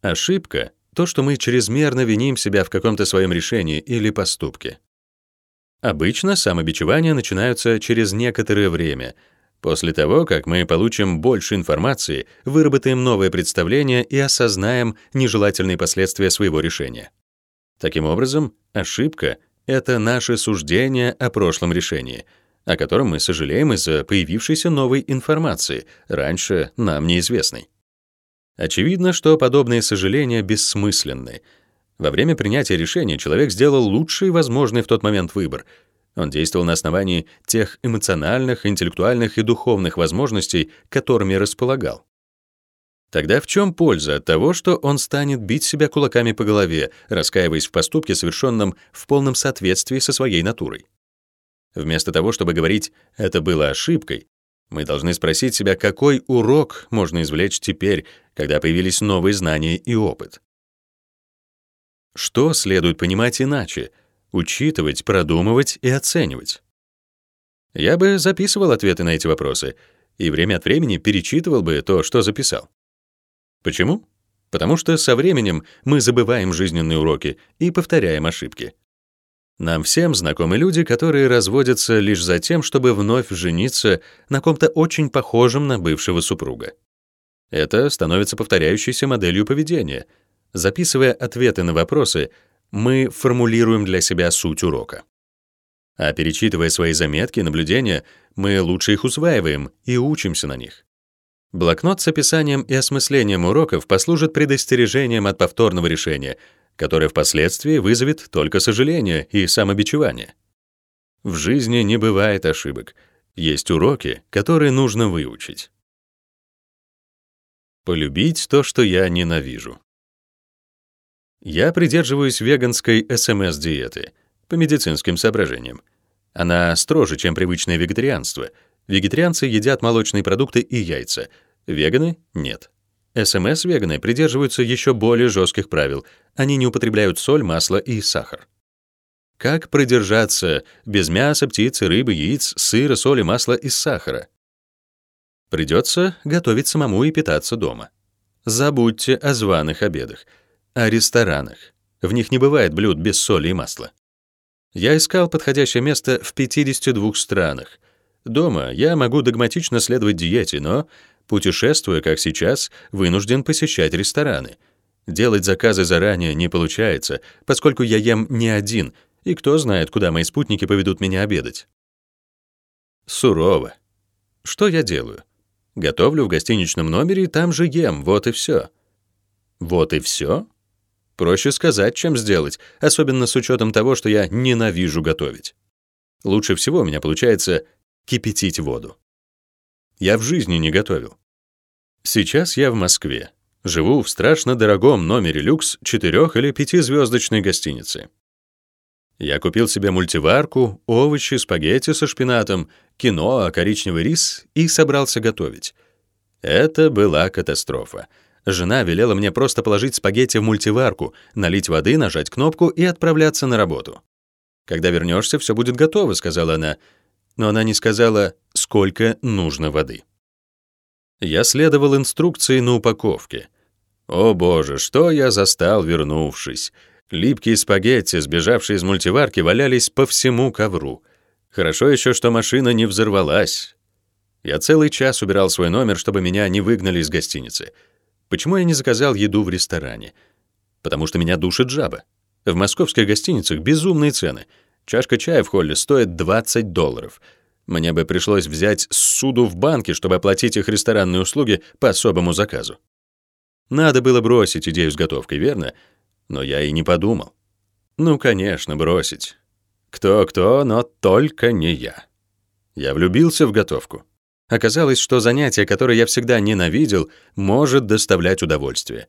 Ошибка — то, что мы чрезмерно виним себя в каком-то своем решении или поступке. Обычно самобичевания начинаются через некоторое время — После того, как мы получим больше информации, выработаем новое представление и осознаем нежелательные последствия своего решения. Таким образом, ошибка — это наше суждение о прошлом решении, о котором мы сожалеем из-за появившейся новой информации, раньше нам неизвестной. Очевидно, что подобные сожаления бессмысленны. Во время принятия решения человек сделал лучший возможный в тот момент выбор — он действовал на основании тех эмоциональных, интеллектуальных и духовных возможностей, которыми располагал. Тогда в чем польза от того, что он станет бить себя кулаками по голове, раскаиваясь в поступке, совершенном в полном соответствии со своей натурой? Вместо того, чтобы говорить «это было ошибкой», мы должны спросить себя, какой урок можно извлечь теперь, когда появились новые знания и опыт. Что следует понимать иначе — учитывать, продумывать и оценивать? Я бы записывал ответы на эти вопросы и время от времени перечитывал бы то, что записал. Почему? Потому что со временем мы забываем жизненные уроки и повторяем ошибки. Нам всем знакомы люди, которые разводятся лишь за тем, чтобы вновь жениться на ком-то очень похожем на бывшего супруга. Это становится повторяющейся моделью поведения. Записывая ответы на вопросы, мы формулируем для себя суть урока. А перечитывая свои заметки, наблюдения, мы лучше их усваиваем и учимся на них. Блокнот с описанием и осмыслением уроков послужит предостережением от повторного решения, которое впоследствии вызовет только сожаление и самобичевание. В жизни не бывает ошибок. Есть уроки, которые нужно выучить. Полюбить то, что я ненавижу. Я придерживаюсь веганской СМС-диеты по медицинским соображениям. Она строже, чем привычное вегетарианство. Вегетарианцы едят молочные продукты и яйца, веганы — нет. СМС-веганы придерживаются еще более жестких правил. Они не употребляют соль, масло и сахар. Как продержаться без мяса, птицы, рыбы, яиц, сыра, соли, масла и сахара? Придется готовить самому и питаться дома. Забудьте о званых обедах, о ресторанах. В них не бывает блюд без соли и масла. Я искал подходящее место в 52 странах. Дома я могу догматично следовать диете, но, путешествуя, как сейчас, вынужден посещать рестораны. Делать заказы заранее не получается, поскольку я ем не один, и кто знает, куда мои спутники поведут меня обедать. Сурово. Что я делаю? Готовлю в гостиничном номере и там же ем, вот и все. Вот и все? Проще сказать, чем сделать, особенно с учетом того, что я ненавижу готовить. Лучше всего у меня получается кипятить воду. Я в жизни не готовил. Сейчас я в Москве. Живу в страшно дорогом номере люкс четырех или пятизвездочной гостиницы. Я купил себе мультиварку, овощи, спагетти со шпинатом, кино, коричневый рис и собрался готовить. Это была катастрофа. Жена велела мне просто положить спагетти в мультиварку, налить воды, нажать кнопку и отправляться на работу. «Когда вернешься, все будет готово», — сказала она. Но она не сказала, сколько нужно воды. Я следовал инструкции на упаковке. О боже, что я застал, вернувшись. Липкие спагетти, сбежавшие из мультиварки, валялись по всему ковру. Хорошо еще, что машина не взорвалась. Я целый час убирал свой номер, чтобы меня не выгнали из гостиницы. Почему я не заказал еду в ресторане? Потому что меня душит жаба. В московских гостиницах безумные цены. Чашка чая в холле стоит 20 долларов. Мне бы пришлось взять суду в банке, чтобы оплатить их ресторанные услуги по особому заказу. Надо было бросить идею с готовкой, верно? Но я и не подумал. Ну, конечно, бросить. Кто-кто, но только не я. Я влюбился в готовку. Оказалось, что занятие, которое я всегда ненавидел, может доставлять удовольствие.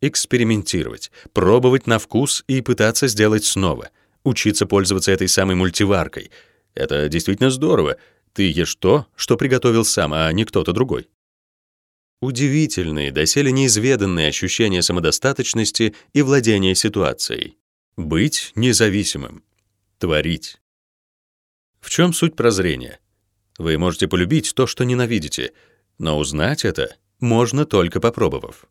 Экспериментировать, пробовать на вкус и пытаться сделать снова. Учиться пользоваться этой самой мультиваркой. Это действительно здорово. Ты ешь то, что приготовил сам, а не кто-то другой. Удивительные, доселе неизведанные ощущения самодостаточности и владения ситуацией. Быть независимым. Творить. В чем суть прозрения? Вы можете полюбить то, что ненавидите, но узнать это можно только попробовав.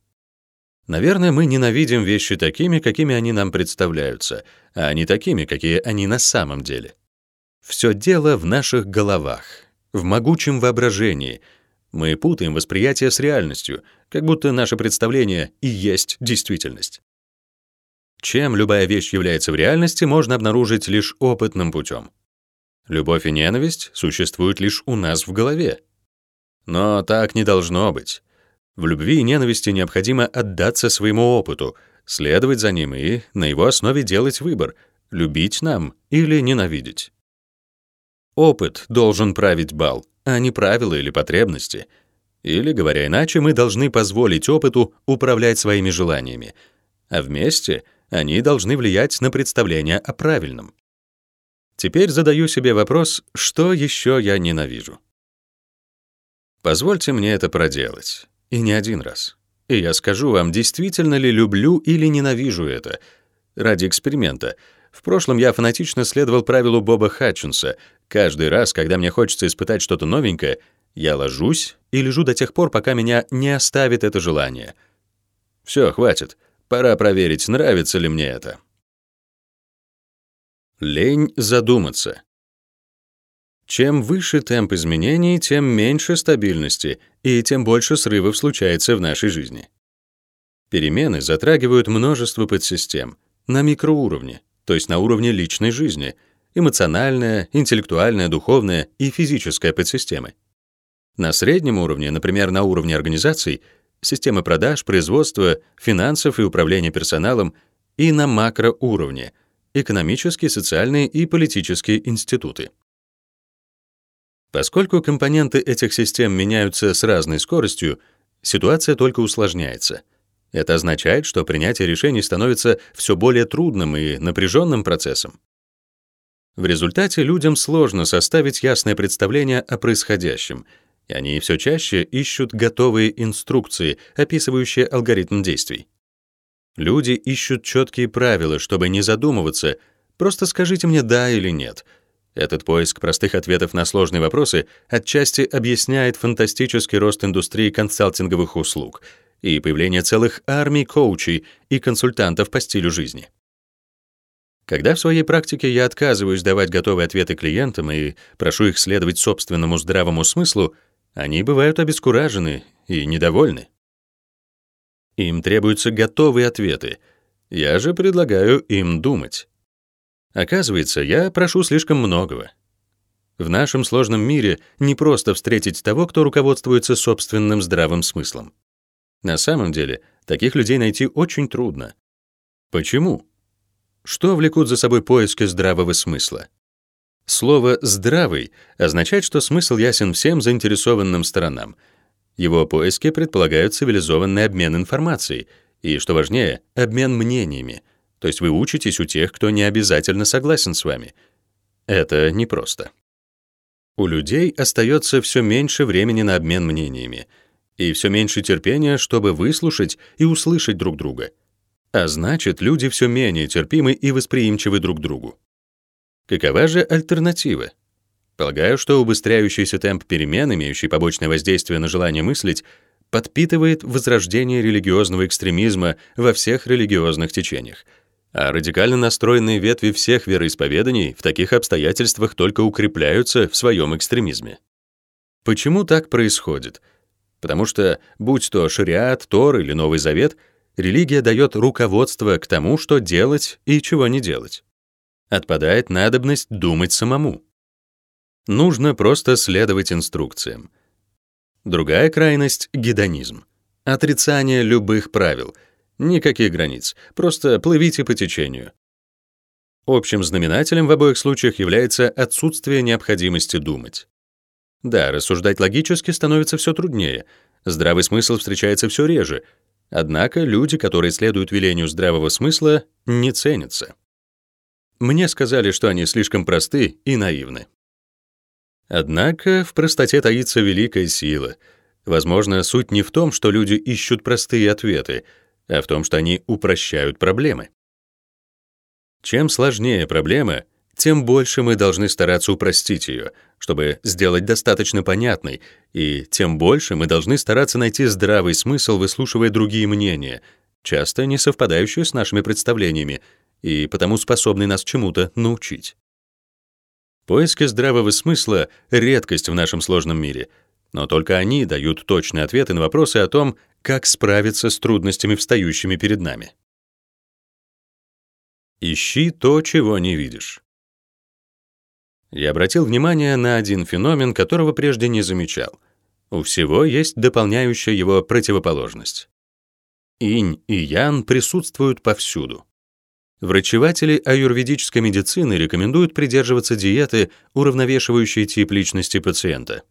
Наверное, мы ненавидим вещи такими, какими они нам представляются, а не такими, какие они на самом деле. Все дело в наших головах, в могучем воображении. Мы путаем восприятие с реальностью, как будто наше представление и есть действительность. Чем любая вещь является в реальности, можно обнаружить лишь опытным путем. Любовь и ненависть существуют лишь у нас в голове. Но так не должно быть. В любви и ненависти необходимо отдаться своему опыту, следовать за ним и на его основе делать выбор — любить нам или ненавидеть. Опыт должен править бал, а не правила или потребности. Или, говоря иначе, мы должны позволить опыту управлять своими желаниями, а вместе они должны влиять на представление о правильном. Теперь задаю себе вопрос, что еще я ненавижу. Позвольте мне это проделать. И не один раз. И я скажу вам, действительно ли люблю или ненавижу это. Ради эксперимента. В прошлом я фанатично следовал правилу Боба Хатчинса. Каждый раз, когда мне хочется испытать что-то новенькое, я ложусь и лежу до тех пор, пока меня не оставит это желание. Все, хватит. Пора проверить, нравится ли мне это. Лень задуматься. Чем выше темп изменений, тем меньше стабильности и тем больше срывов случается в нашей жизни. Перемены затрагивают множество подсистем на микроуровне, то есть на уровне личной жизни, эмоциональная, интеллектуальная, духовная и физическая подсистемы. На среднем уровне, например, на уровне организаций, системы продаж, производства, финансов и управления персоналом, и на макроуровне — экономические, социальные и политические институты. Поскольку компоненты этих систем меняются с разной скоростью, ситуация только усложняется. Это означает, что принятие решений становится все более трудным и напряженным процессом. В результате людям сложно составить ясное представление о происходящем, и они все чаще ищут готовые инструкции, описывающие алгоритм действий. Люди ищут четкие правила, чтобы не задумываться, просто скажите мне «да» или «нет», этот поиск простых ответов на сложные вопросы отчасти объясняет фантастический рост индустрии консалтинговых услуг и появление целых армий коучей и консультантов по стилю жизни. Когда в своей практике я отказываюсь давать готовые ответы клиентам и прошу их следовать собственному здравому смыслу, они бывают обескуражены и недовольны. Им требуются готовые ответы. Я же предлагаю им думать. Оказывается, я прошу слишком многого. В нашем сложном мире не просто встретить того, кто руководствуется собственным здравым смыслом. На самом деле, таких людей найти очень трудно. Почему? Что влекут за собой поиски здравого смысла? Слово «здравый» означает, что смысл ясен всем заинтересованным сторонам. Его поиски предполагают цивилизованный обмен информацией и, что важнее, обмен мнениями, то есть вы учитесь у тех, кто не обязательно согласен с вами. Это непросто. У людей остается все меньше времени на обмен мнениями и все меньше терпения, чтобы выслушать и услышать друг друга. А значит, люди все менее терпимы и восприимчивы друг другу. Какова же альтернатива? Полагаю, что убыстряющийся темп перемен, имеющий побочное воздействие на желание мыслить, подпитывает возрождение религиозного экстремизма во всех религиозных течениях — а радикально настроенные ветви всех вероисповеданий в таких обстоятельствах только укрепляются в своем экстремизме. Почему так происходит? Потому что, будь то шариат, Тор или Новый Завет, религия дает руководство к тому, что делать и чего не делать. Отпадает надобность думать самому. Нужно просто следовать инструкциям. Другая крайность — гедонизм. Отрицание любых правил — Никаких границ, просто плывите по течению. Общим знаменателем в обоих случаях является отсутствие необходимости думать. Да, рассуждать логически становится все труднее, здравый смысл встречается все реже, однако люди, которые следуют велению здравого смысла, не ценятся. Мне сказали, что они слишком просты и наивны. Однако в простоте таится великая сила. Возможно, суть не в том, что люди ищут простые ответы — а в том, что они упрощают проблемы. Чем сложнее проблема, тем больше мы должны стараться упростить ее, чтобы сделать достаточно понятной, и тем больше мы должны стараться найти здравый смысл, выслушивая другие мнения, часто не совпадающие с нашими представлениями, и потому способные нас чему-то научить. Поиски здравого смысла — редкость в нашем сложном мире, но только они дают точные ответы на вопросы о том, как справиться с трудностями, встающими перед нами. Ищи то, чего не видишь. Я обратил внимание на один феномен, которого прежде не замечал. У всего есть дополняющая его противоположность. Инь и ян присутствуют повсюду. Врачеватели аюрведической медицины рекомендуют придерживаться диеты, уравновешивающей тип личности пациента.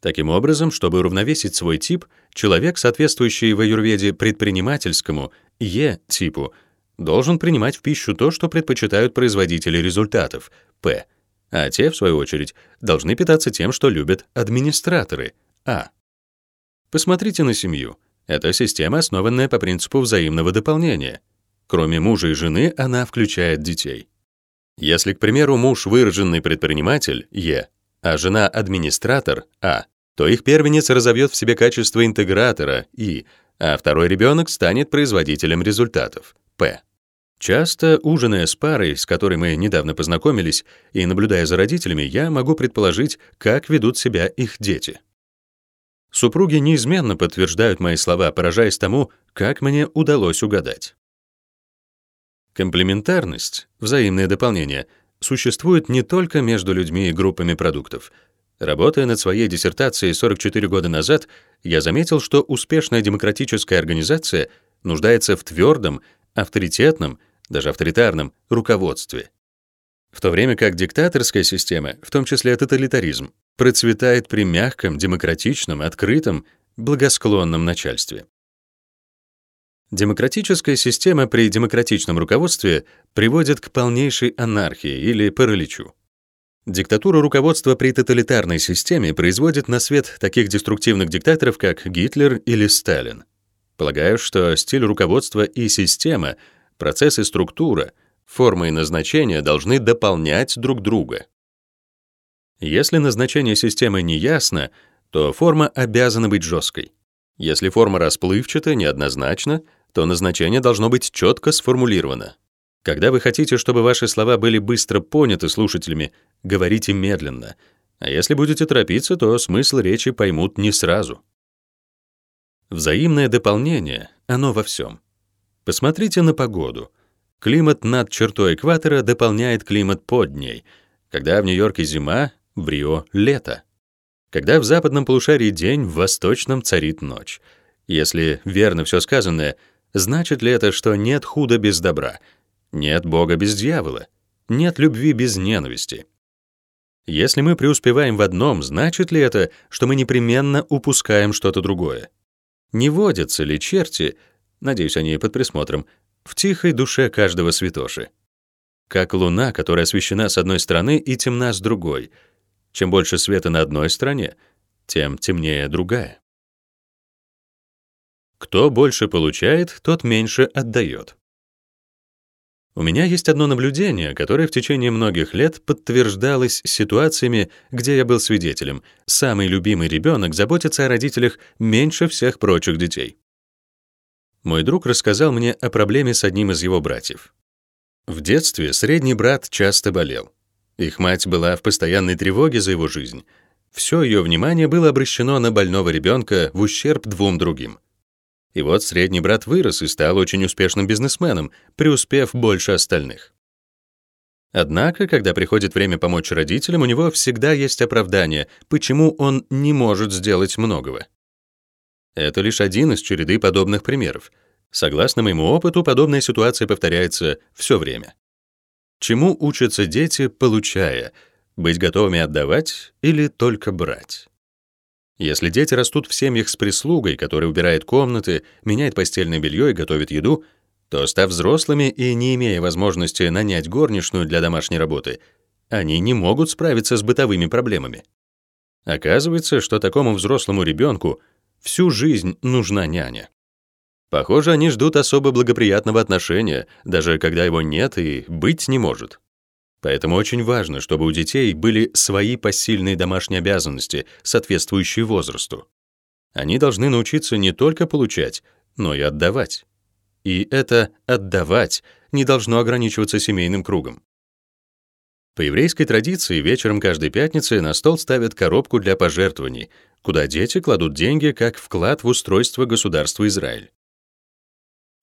Таким образом, чтобы уравновесить свой тип, человек, соответствующий в аюрведе предпринимательскому Е-типу, должен принимать в пищу то, что предпочитают производители результатов П, а те, в свою очередь, должны питаться тем, что любят администраторы А. Посмотрите на семью. Это система, основанная по принципу взаимного дополнения. Кроме мужа и жены, она включает детей. Если, к примеру, муж выраженный предприниматель Е, а жена администратор А, то их первенец разовьет в себе качество интегратора И, а второй ребенок станет производителем результатов П. Часто, ужиная с парой, с которой мы недавно познакомились, и наблюдая за родителями, я могу предположить, как ведут себя их дети. Супруги неизменно подтверждают мои слова, поражаясь тому, как мне удалось угадать. Комплементарность, взаимное дополнение — существует не только между людьми и группами продуктов. Работая над своей диссертацией 44 года назад, я заметил, что успешная демократическая организация нуждается в твердом, авторитетном, даже авторитарном руководстве. В то время как диктаторская система, в том числе тоталитаризм, процветает при мягком, демократичном, открытом, благосклонном начальстве. Демократическая система при демократичном руководстве приводит к полнейшей анархии или параличу. Диктатура руководства при тоталитарной системе производит на свет таких деструктивных диктаторов, как Гитлер или Сталин. Полагаю, что стиль руководства и система, процесс и структура, форма и назначение должны дополнять друг друга. Если назначение системы не ясно, то форма обязана быть жесткой. Если форма расплывчата, неоднозначна, то назначение должно быть четко сформулировано. Когда вы хотите, чтобы ваши слова были быстро поняты слушателями, говорите медленно. А если будете торопиться, то смысл речи поймут не сразу. Взаимное дополнение, оно во всем. Посмотрите на погоду. Климат над чертой экватора дополняет климат под ней. Когда в Нью-Йорке зима, в Рио — лето. Когда в западном полушарии день, в восточном царит ночь. Если верно все сказанное, значит ли это, что нет худа без добра — нет Бога без дьявола. Нет любви без ненависти. Если мы преуспеваем в одном, значит ли это, что мы непременно упускаем что-то другое? Не водятся ли черти, надеюсь, они под присмотром, в тихой душе каждого святоши? Как луна, которая освещена с одной стороны и темна с другой. Чем больше света на одной стороне, тем темнее другая. Кто больше получает, тот меньше отдает. У меня есть одно наблюдение, которое в течение многих лет подтверждалось ситуациями, где я был свидетелем. Самый любимый ребенок заботится о родителях меньше всех прочих детей. Мой друг рассказал мне о проблеме с одним из его братьев. В детстве средний брат часто болел. Их мать была в постоянной тревоге за его жизнь. Все ее внимание было обращено на больного ребенка в ущерб двум другим — и вот средний брат вырос и стал очень успешным бизнесменом, преуспев больше остальных. Однако, когда приходит время помочь родителям, у него всегда есть оправдание, почему он не может сделать многого. Это лишь один из череды подобных примеров. Согласно моему опыту, подобная ситуация повторяется все время. Чему учатся дети, получая? Быть готовыми отдавать или только брать? Если дети растут в семьях с прислугой, которая убирает комнаты, меняет постельное белье и готовит еду, то, став взрослыми и не имея возможности нанять горничную для домашней работы, они не могут справиться с бытовыми проблемами. Оказывается, что такому взрослому ребенку всю жизнь нужна няня. Похоже, они ждут особо благоприятного отношения, даже когда его нет и быть не может. Поэтому очень важно, чтобы у детей были свои посильные домашние обязанности, соответствующие возрасту. Они должны научиться не только получать, но и отдавать. И это «отдавать» не должно ограничиваться семейным кругом. По еврейской традиции вечером каждой пятницы на стол ставят коробку для пожертвований, куда дети кладут деньги как вклад в устройство государства Израиль.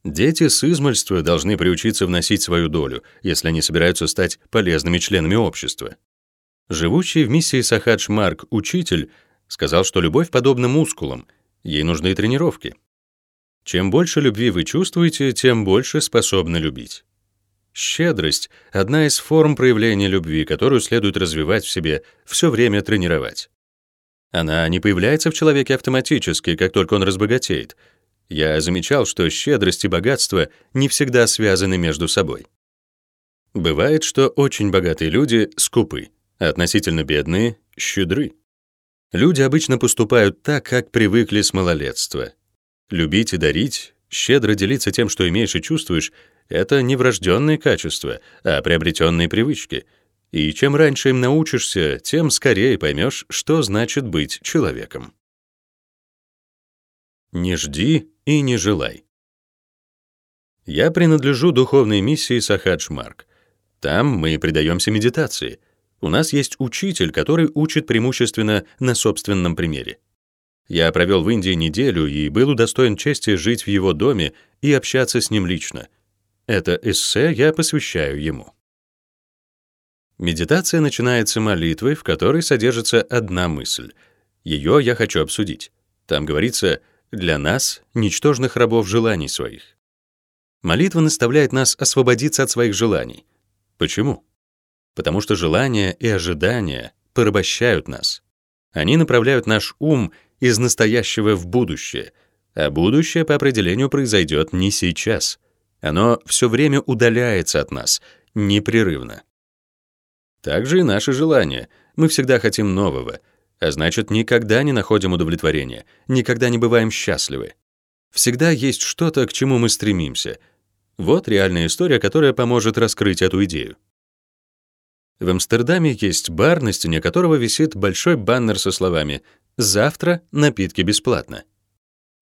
Дети с измольства должны приучиться вносить свою долю, если они собираются стать полезными членами общества. Живущий в миссии Сахадж Марк, учитель, сказал, что любовь подобна мускулам, ей нужны тренировки. Чем больше любви вы чувствуете, тем больше способны любить. Щедрость — одна из форм проявления любви, которую следует развивать в себе, все время тренировать. Она не появляется в человеке автоматически, как только он разбогатеет — я замечал, что щедрость и богатство не всегда связаны между собой. Бывает, что очень богатые люди скупы, а относительно бедные — щедры. Люди обычно поступают так, как привыкли с малолетства. Любить и дарить, щедро делиться тем, что имеешь и чувствуешь — это не врожденные качества, а приобретенные привычки. И чем раньше им научишься, тем скорее поймешь, что значит быть человеком. Не жди и не желай. Я принадлежу духовной миссии Сахадж Марк. Там мы предаемся медитации. У нас есть учитель, который учит преимущественно на собственном примере. Я провел в Индии неделю и был удостоен чести жить в его доме и общаться с ним лично. Это эссе я посвящаю ему. Медитация начинается молитвой, в которой содержится одна мысль. Ее я хочу обсудить. Там говорится «для нас, ничтожных рабов желаний своих». Молитва наставляет нас освободиться от своих желаний. Почему? Потому что желания и ожидания порабощают нас. Они направляют наш ум из настоящего в будущее, а будущее по определению произойдет не сейчас. Оно все время удаляется от нас, непрерывно. Также и наши желания. Мы всегда хотим нового, а значит, никогда не находим удовлетворения, никогда не бываем счастливы. Всегда есть что-то, к чему мы стремимся. Вот реальная история, которая поможет раскрыть эту идею. В Амстердаме есть бар, на стене которого висит большой баннер со словами «Завтра напитки бесплатно».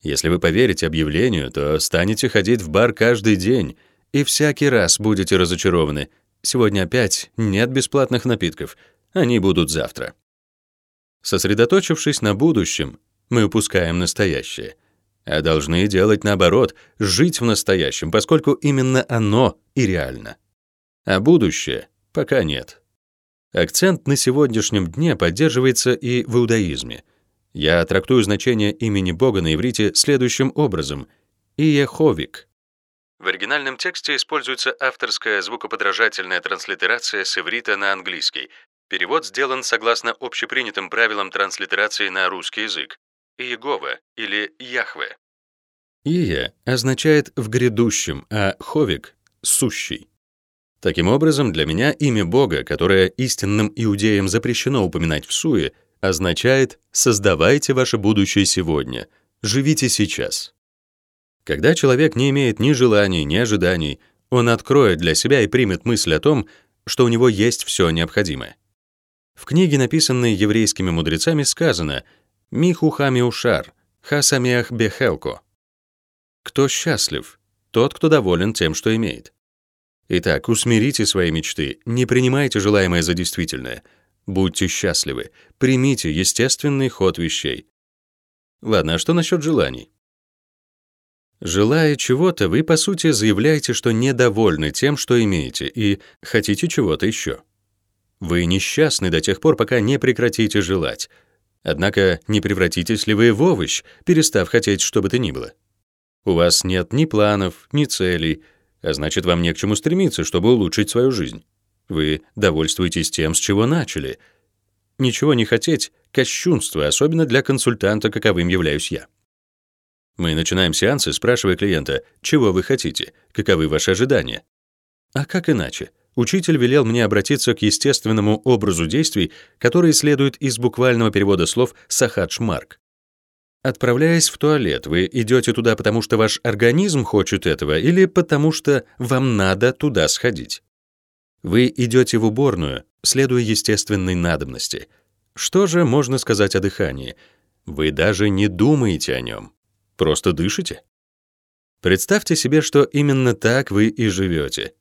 Если вы поверите объявлению, то станете ходить в бар каждый день и всякий раз будете разочарованы. Сегодня опять нет бесплатных напитков, они будут завтра. Сосредоточившись на будущем, мы упускаем настоящее, а должны делать наоборот, жить в настоящем, поскольку именно оно и реально. А будущее пока нет. Акцент на сегодняшнем дне поддерживается и в иудаизме. Я трактую значение имени Бога на иврите следующим образом — Иеховик. В оригинальном тексте используется авторская звукоподражательная транслитерация с иврита на английский. Перевод сделан согласно общепринятым правилам транслитерации на русский язык. Иегова или Яхве. Ия означает «в грядущем», а Ховик — «сущий». Таким образом, для меня имя Бога, которое истинным иудеям запрещено упоминать в суе, означает «создавайте ваше будущее сегодня, живите сейчас». Когда человек не имеет ни желаний, ни ожиданий, он откроет для себя и примет мысль о том, что у него есть все необходимое. В книге, написанной еврейскими мудрецами, сказано «Миху хами ушар, хасамиах бехелко». Кто счастлив? Тот, кто доволен тем, что имеет. Итак, усмирите свои мечты, не принимайте желаемое за действительное. Будьте счастливы, примите естественный ход вещей. Ладно, а что насчет желаний? Желая чего-то, вы, по сути, заявляете, что недовольны тем, что имеете, и хотите чего-то еще. Вы несчастны до тех пор, пока не прекратите желать. Однако не превратитесь ли вы в овощ, перестав хотеть что бы то ни было? У вас нет ни планов, ни целей, а значит, вам не к чему стремиться, чтобы улучшить свою жизнь. Вы довольствуетесь тем, с чего начали. Ничего не хотеть — кощунство, особенно для консультанта, каковым являюсь я. Мы начинаем сеансы, спрашивая клиента, чего вы хотите, каковы ваши ожидания. А как иначе? Учитель велел мне обратиться к естественному образу действий, который следует из буквального перевода слов «сахадж марк». Отправляясь в туалет, вы идете туда, потому что ваш организм хочет этого или потому что вам надо туда сходить. Вы идете в уборную, следуя естественной надобности. Что же можно сказать о дыхании? Вы даже не думаете о нем, просто дышите. Представьте себе, что именно так вы и живете.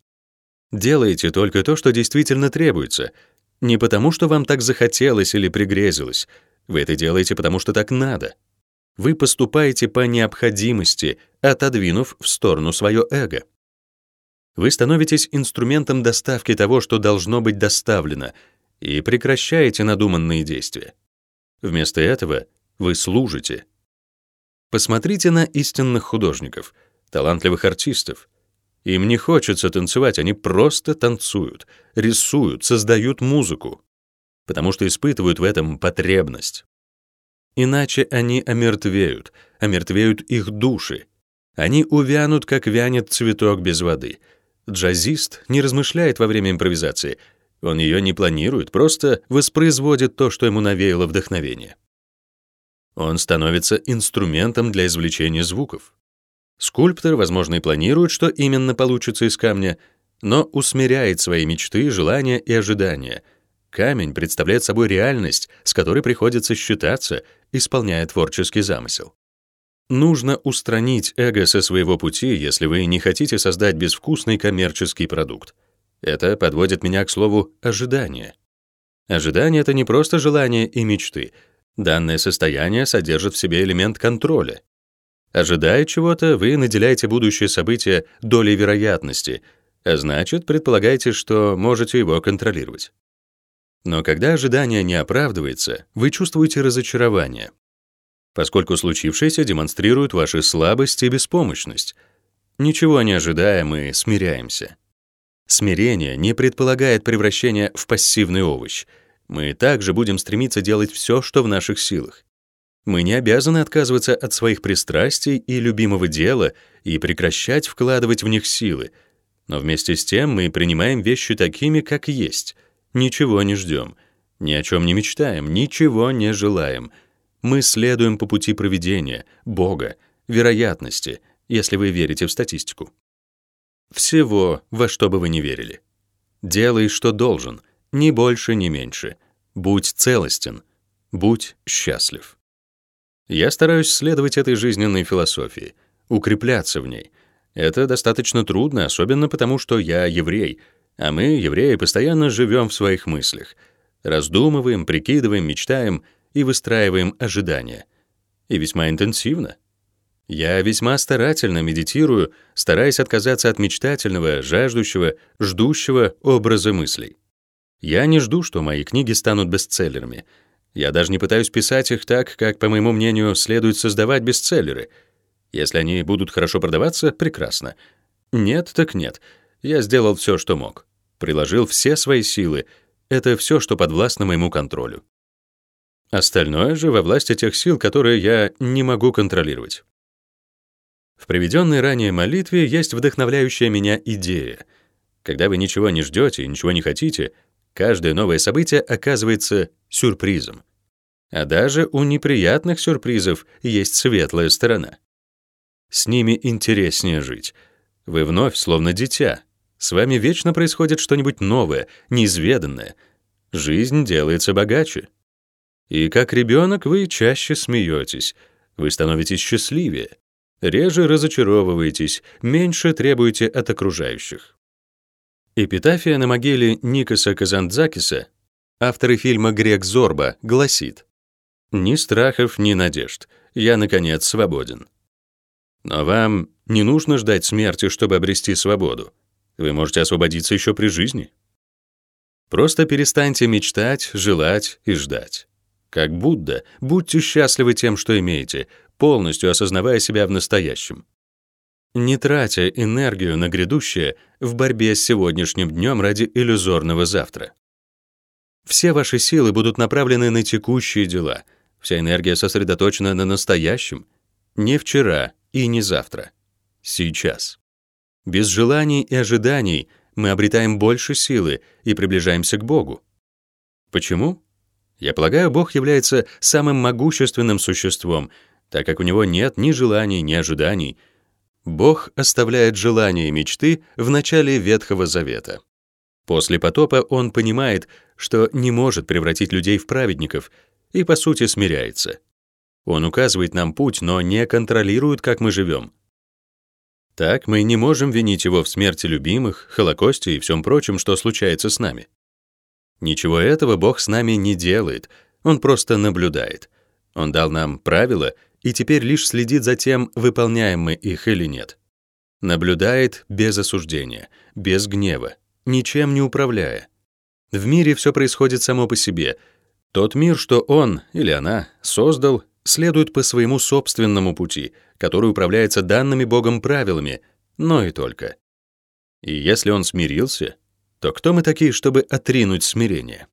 Делаете только то, что действительно требуется, не потому, что вам так захотелось или пригрезилось. Вы это делаете, потому что так надо. Вы поступаете по необходимости, отодвинув в сторону свое эго. Вы становитесь инструментом доставки того, что должно быть доставлено, и прекращаете надуманные действия. Вместо этого вы служите. Посмотрите на истинных художников, талантливых артистов. Им не хочется танцевать, они просто танцуют, рисуют, создают музыку, потому что испытывают в этом потребность. Иначе они омертвеют, омертвеют их души. Они увянут, как вянет цветок без воды. Джазист не размышляет во время импровизации. Он ее не планирует, просто воспроизводит то, что ему навеяло вдохновение. Он становится инструментом для извлечения звуков. Скульптор, возможно, и планирует, что именно получится из камня, но усмиряет свои мечты, желания и ожидания — Камень представляет собой реальность, с которой приходится считаться, исполняя творческий замысел. Нужно устранить эго со своего пути, если вы не хотите создать безвкусный коммерческий продукт. Это подводит меня к слову «ожидание». Ожидание — это не просто желание и мечты. Данное состояние содержит в себе элемент контроля. Ожидая чего-то, вы наделяете будущее событие долей вероятности, а значит, предполагаете, что можете его контролировать. Но когда ожидание не оправдывается, вы чувствуете разочарование, поскольку случившееся демонстрирует ваши слабость и беспомощность. Ничего не ожидая, мы смиряемся. Смирение не предполагает превращения в пассивный овощ. Мы также будем стремиться делать все, что в наших силах. Мы не обязаны отказываться от своих пристрастий и любимого дела и прекращать вкладывать в них силы. Но вместе с тем мы принимаем вещи такими, как есть. Ничего не ждем, ни о чем не мечтаем, ничего не желаем. Мы следуем по пути проведения, Бога, вероятности, если вы верите в статистику. Всего, во что бы вы ни верили. Делай, что должен, ни больше, ни меньше. Будь целостен, будь счастлив. Я стараюсь следовать этой жизненной философии, укрепляться в ней. Это достаточно трудно, особенно потому, что я еврей, а мы, евреи, постоянно живем в своих мыслях, раздумываем, прикидываем, мечтаем и выстраиваем ожидания. И весьма интенсивно. Я весьма старательно медитирую, стараясь отказаться от мечтательного, жаждущего, ждущего образа мыслей. Я не жду, что мои книги станут бестселлерами. Я даже не пытаюсь писать их так, как, по моему мнению, следует создавать бестселлеры. Если они будут хорошо продаваться, прекрасно. Нет, так нет. Я сделал все, что мог. Приложил все свои силы. Это все, что подвластно моему контролю. Остальное же во власти тех сил, которые я не могу контролировать. В приведенной ранее молитве есть вдохновляющая меня идея. Когда вы ничего не ждете и ничего не хотите, каждое новое событие оказывается сюрпризом. А даже у неприятных сюрпризов есть светлая сторона. С ними интереснее жить. Вы вновь словно дитя. С вами вечно происходит что-нибудь новое, неизведанное. Жизнь делается богаче. И как ребенок вы чаще смеетесь, вы становитесь счастливее реже разочаровываетесь, меньше требуете от окружающих. Эпитафия на могиле Никоса Казандзакиса, авторы фильма «Грек Зорба», гласит «Ни страхов, ни надежд. Я, наконец, свободен». Но вам не нужно ждать смерти, чтобы обрести свободу. Вы можете освободиться еще при жизни. Просто перестаньте мечтать, желать и ждать. Как Будда, будьте счастливы тем, что имеете, полностью осознавая себя в настоящем. Не тратя энергию на грядущее в борьбе с сегодняшним днем ради иллюзорного завтра. Все ваши силы будут направлены на текущие дела. Вся энергия сосредоточена на настоящем. Не вчера и не завтра. Сейчас. Без желаний и ожиданий мы обретаем больше силы и приближаемся к Богу. Почему? Я полагаю, Бог является самым могущественным существом, так как у него нет ни желаний, ни ожиданий. Бог оставляет желания и мечты в начале Ветхого Завета. После потопа он понимает, что не может превратить людей в праведников и, по сути, смиряется. Он указывает нам путь, но не контролирует, как мы живем. Так мы не можем винить его в смерти любимых, Холокосте и всем прочем, что случается с нами. Ничего этого Бог с нами не делает, Он просто наблюдает. Он дал нам правила и теперь лишь следит за тем, выполняем мы их или нет. Наблюдает без осуждения, без гнева, ничем не управляя. В мире все происходит само по себе. Тот мир, что он или она создал, следует по своему собственному пути, который управляется данными Богом правилами, но и только. И если он смирился, то кто мы такие, чтобы отринуть смирение?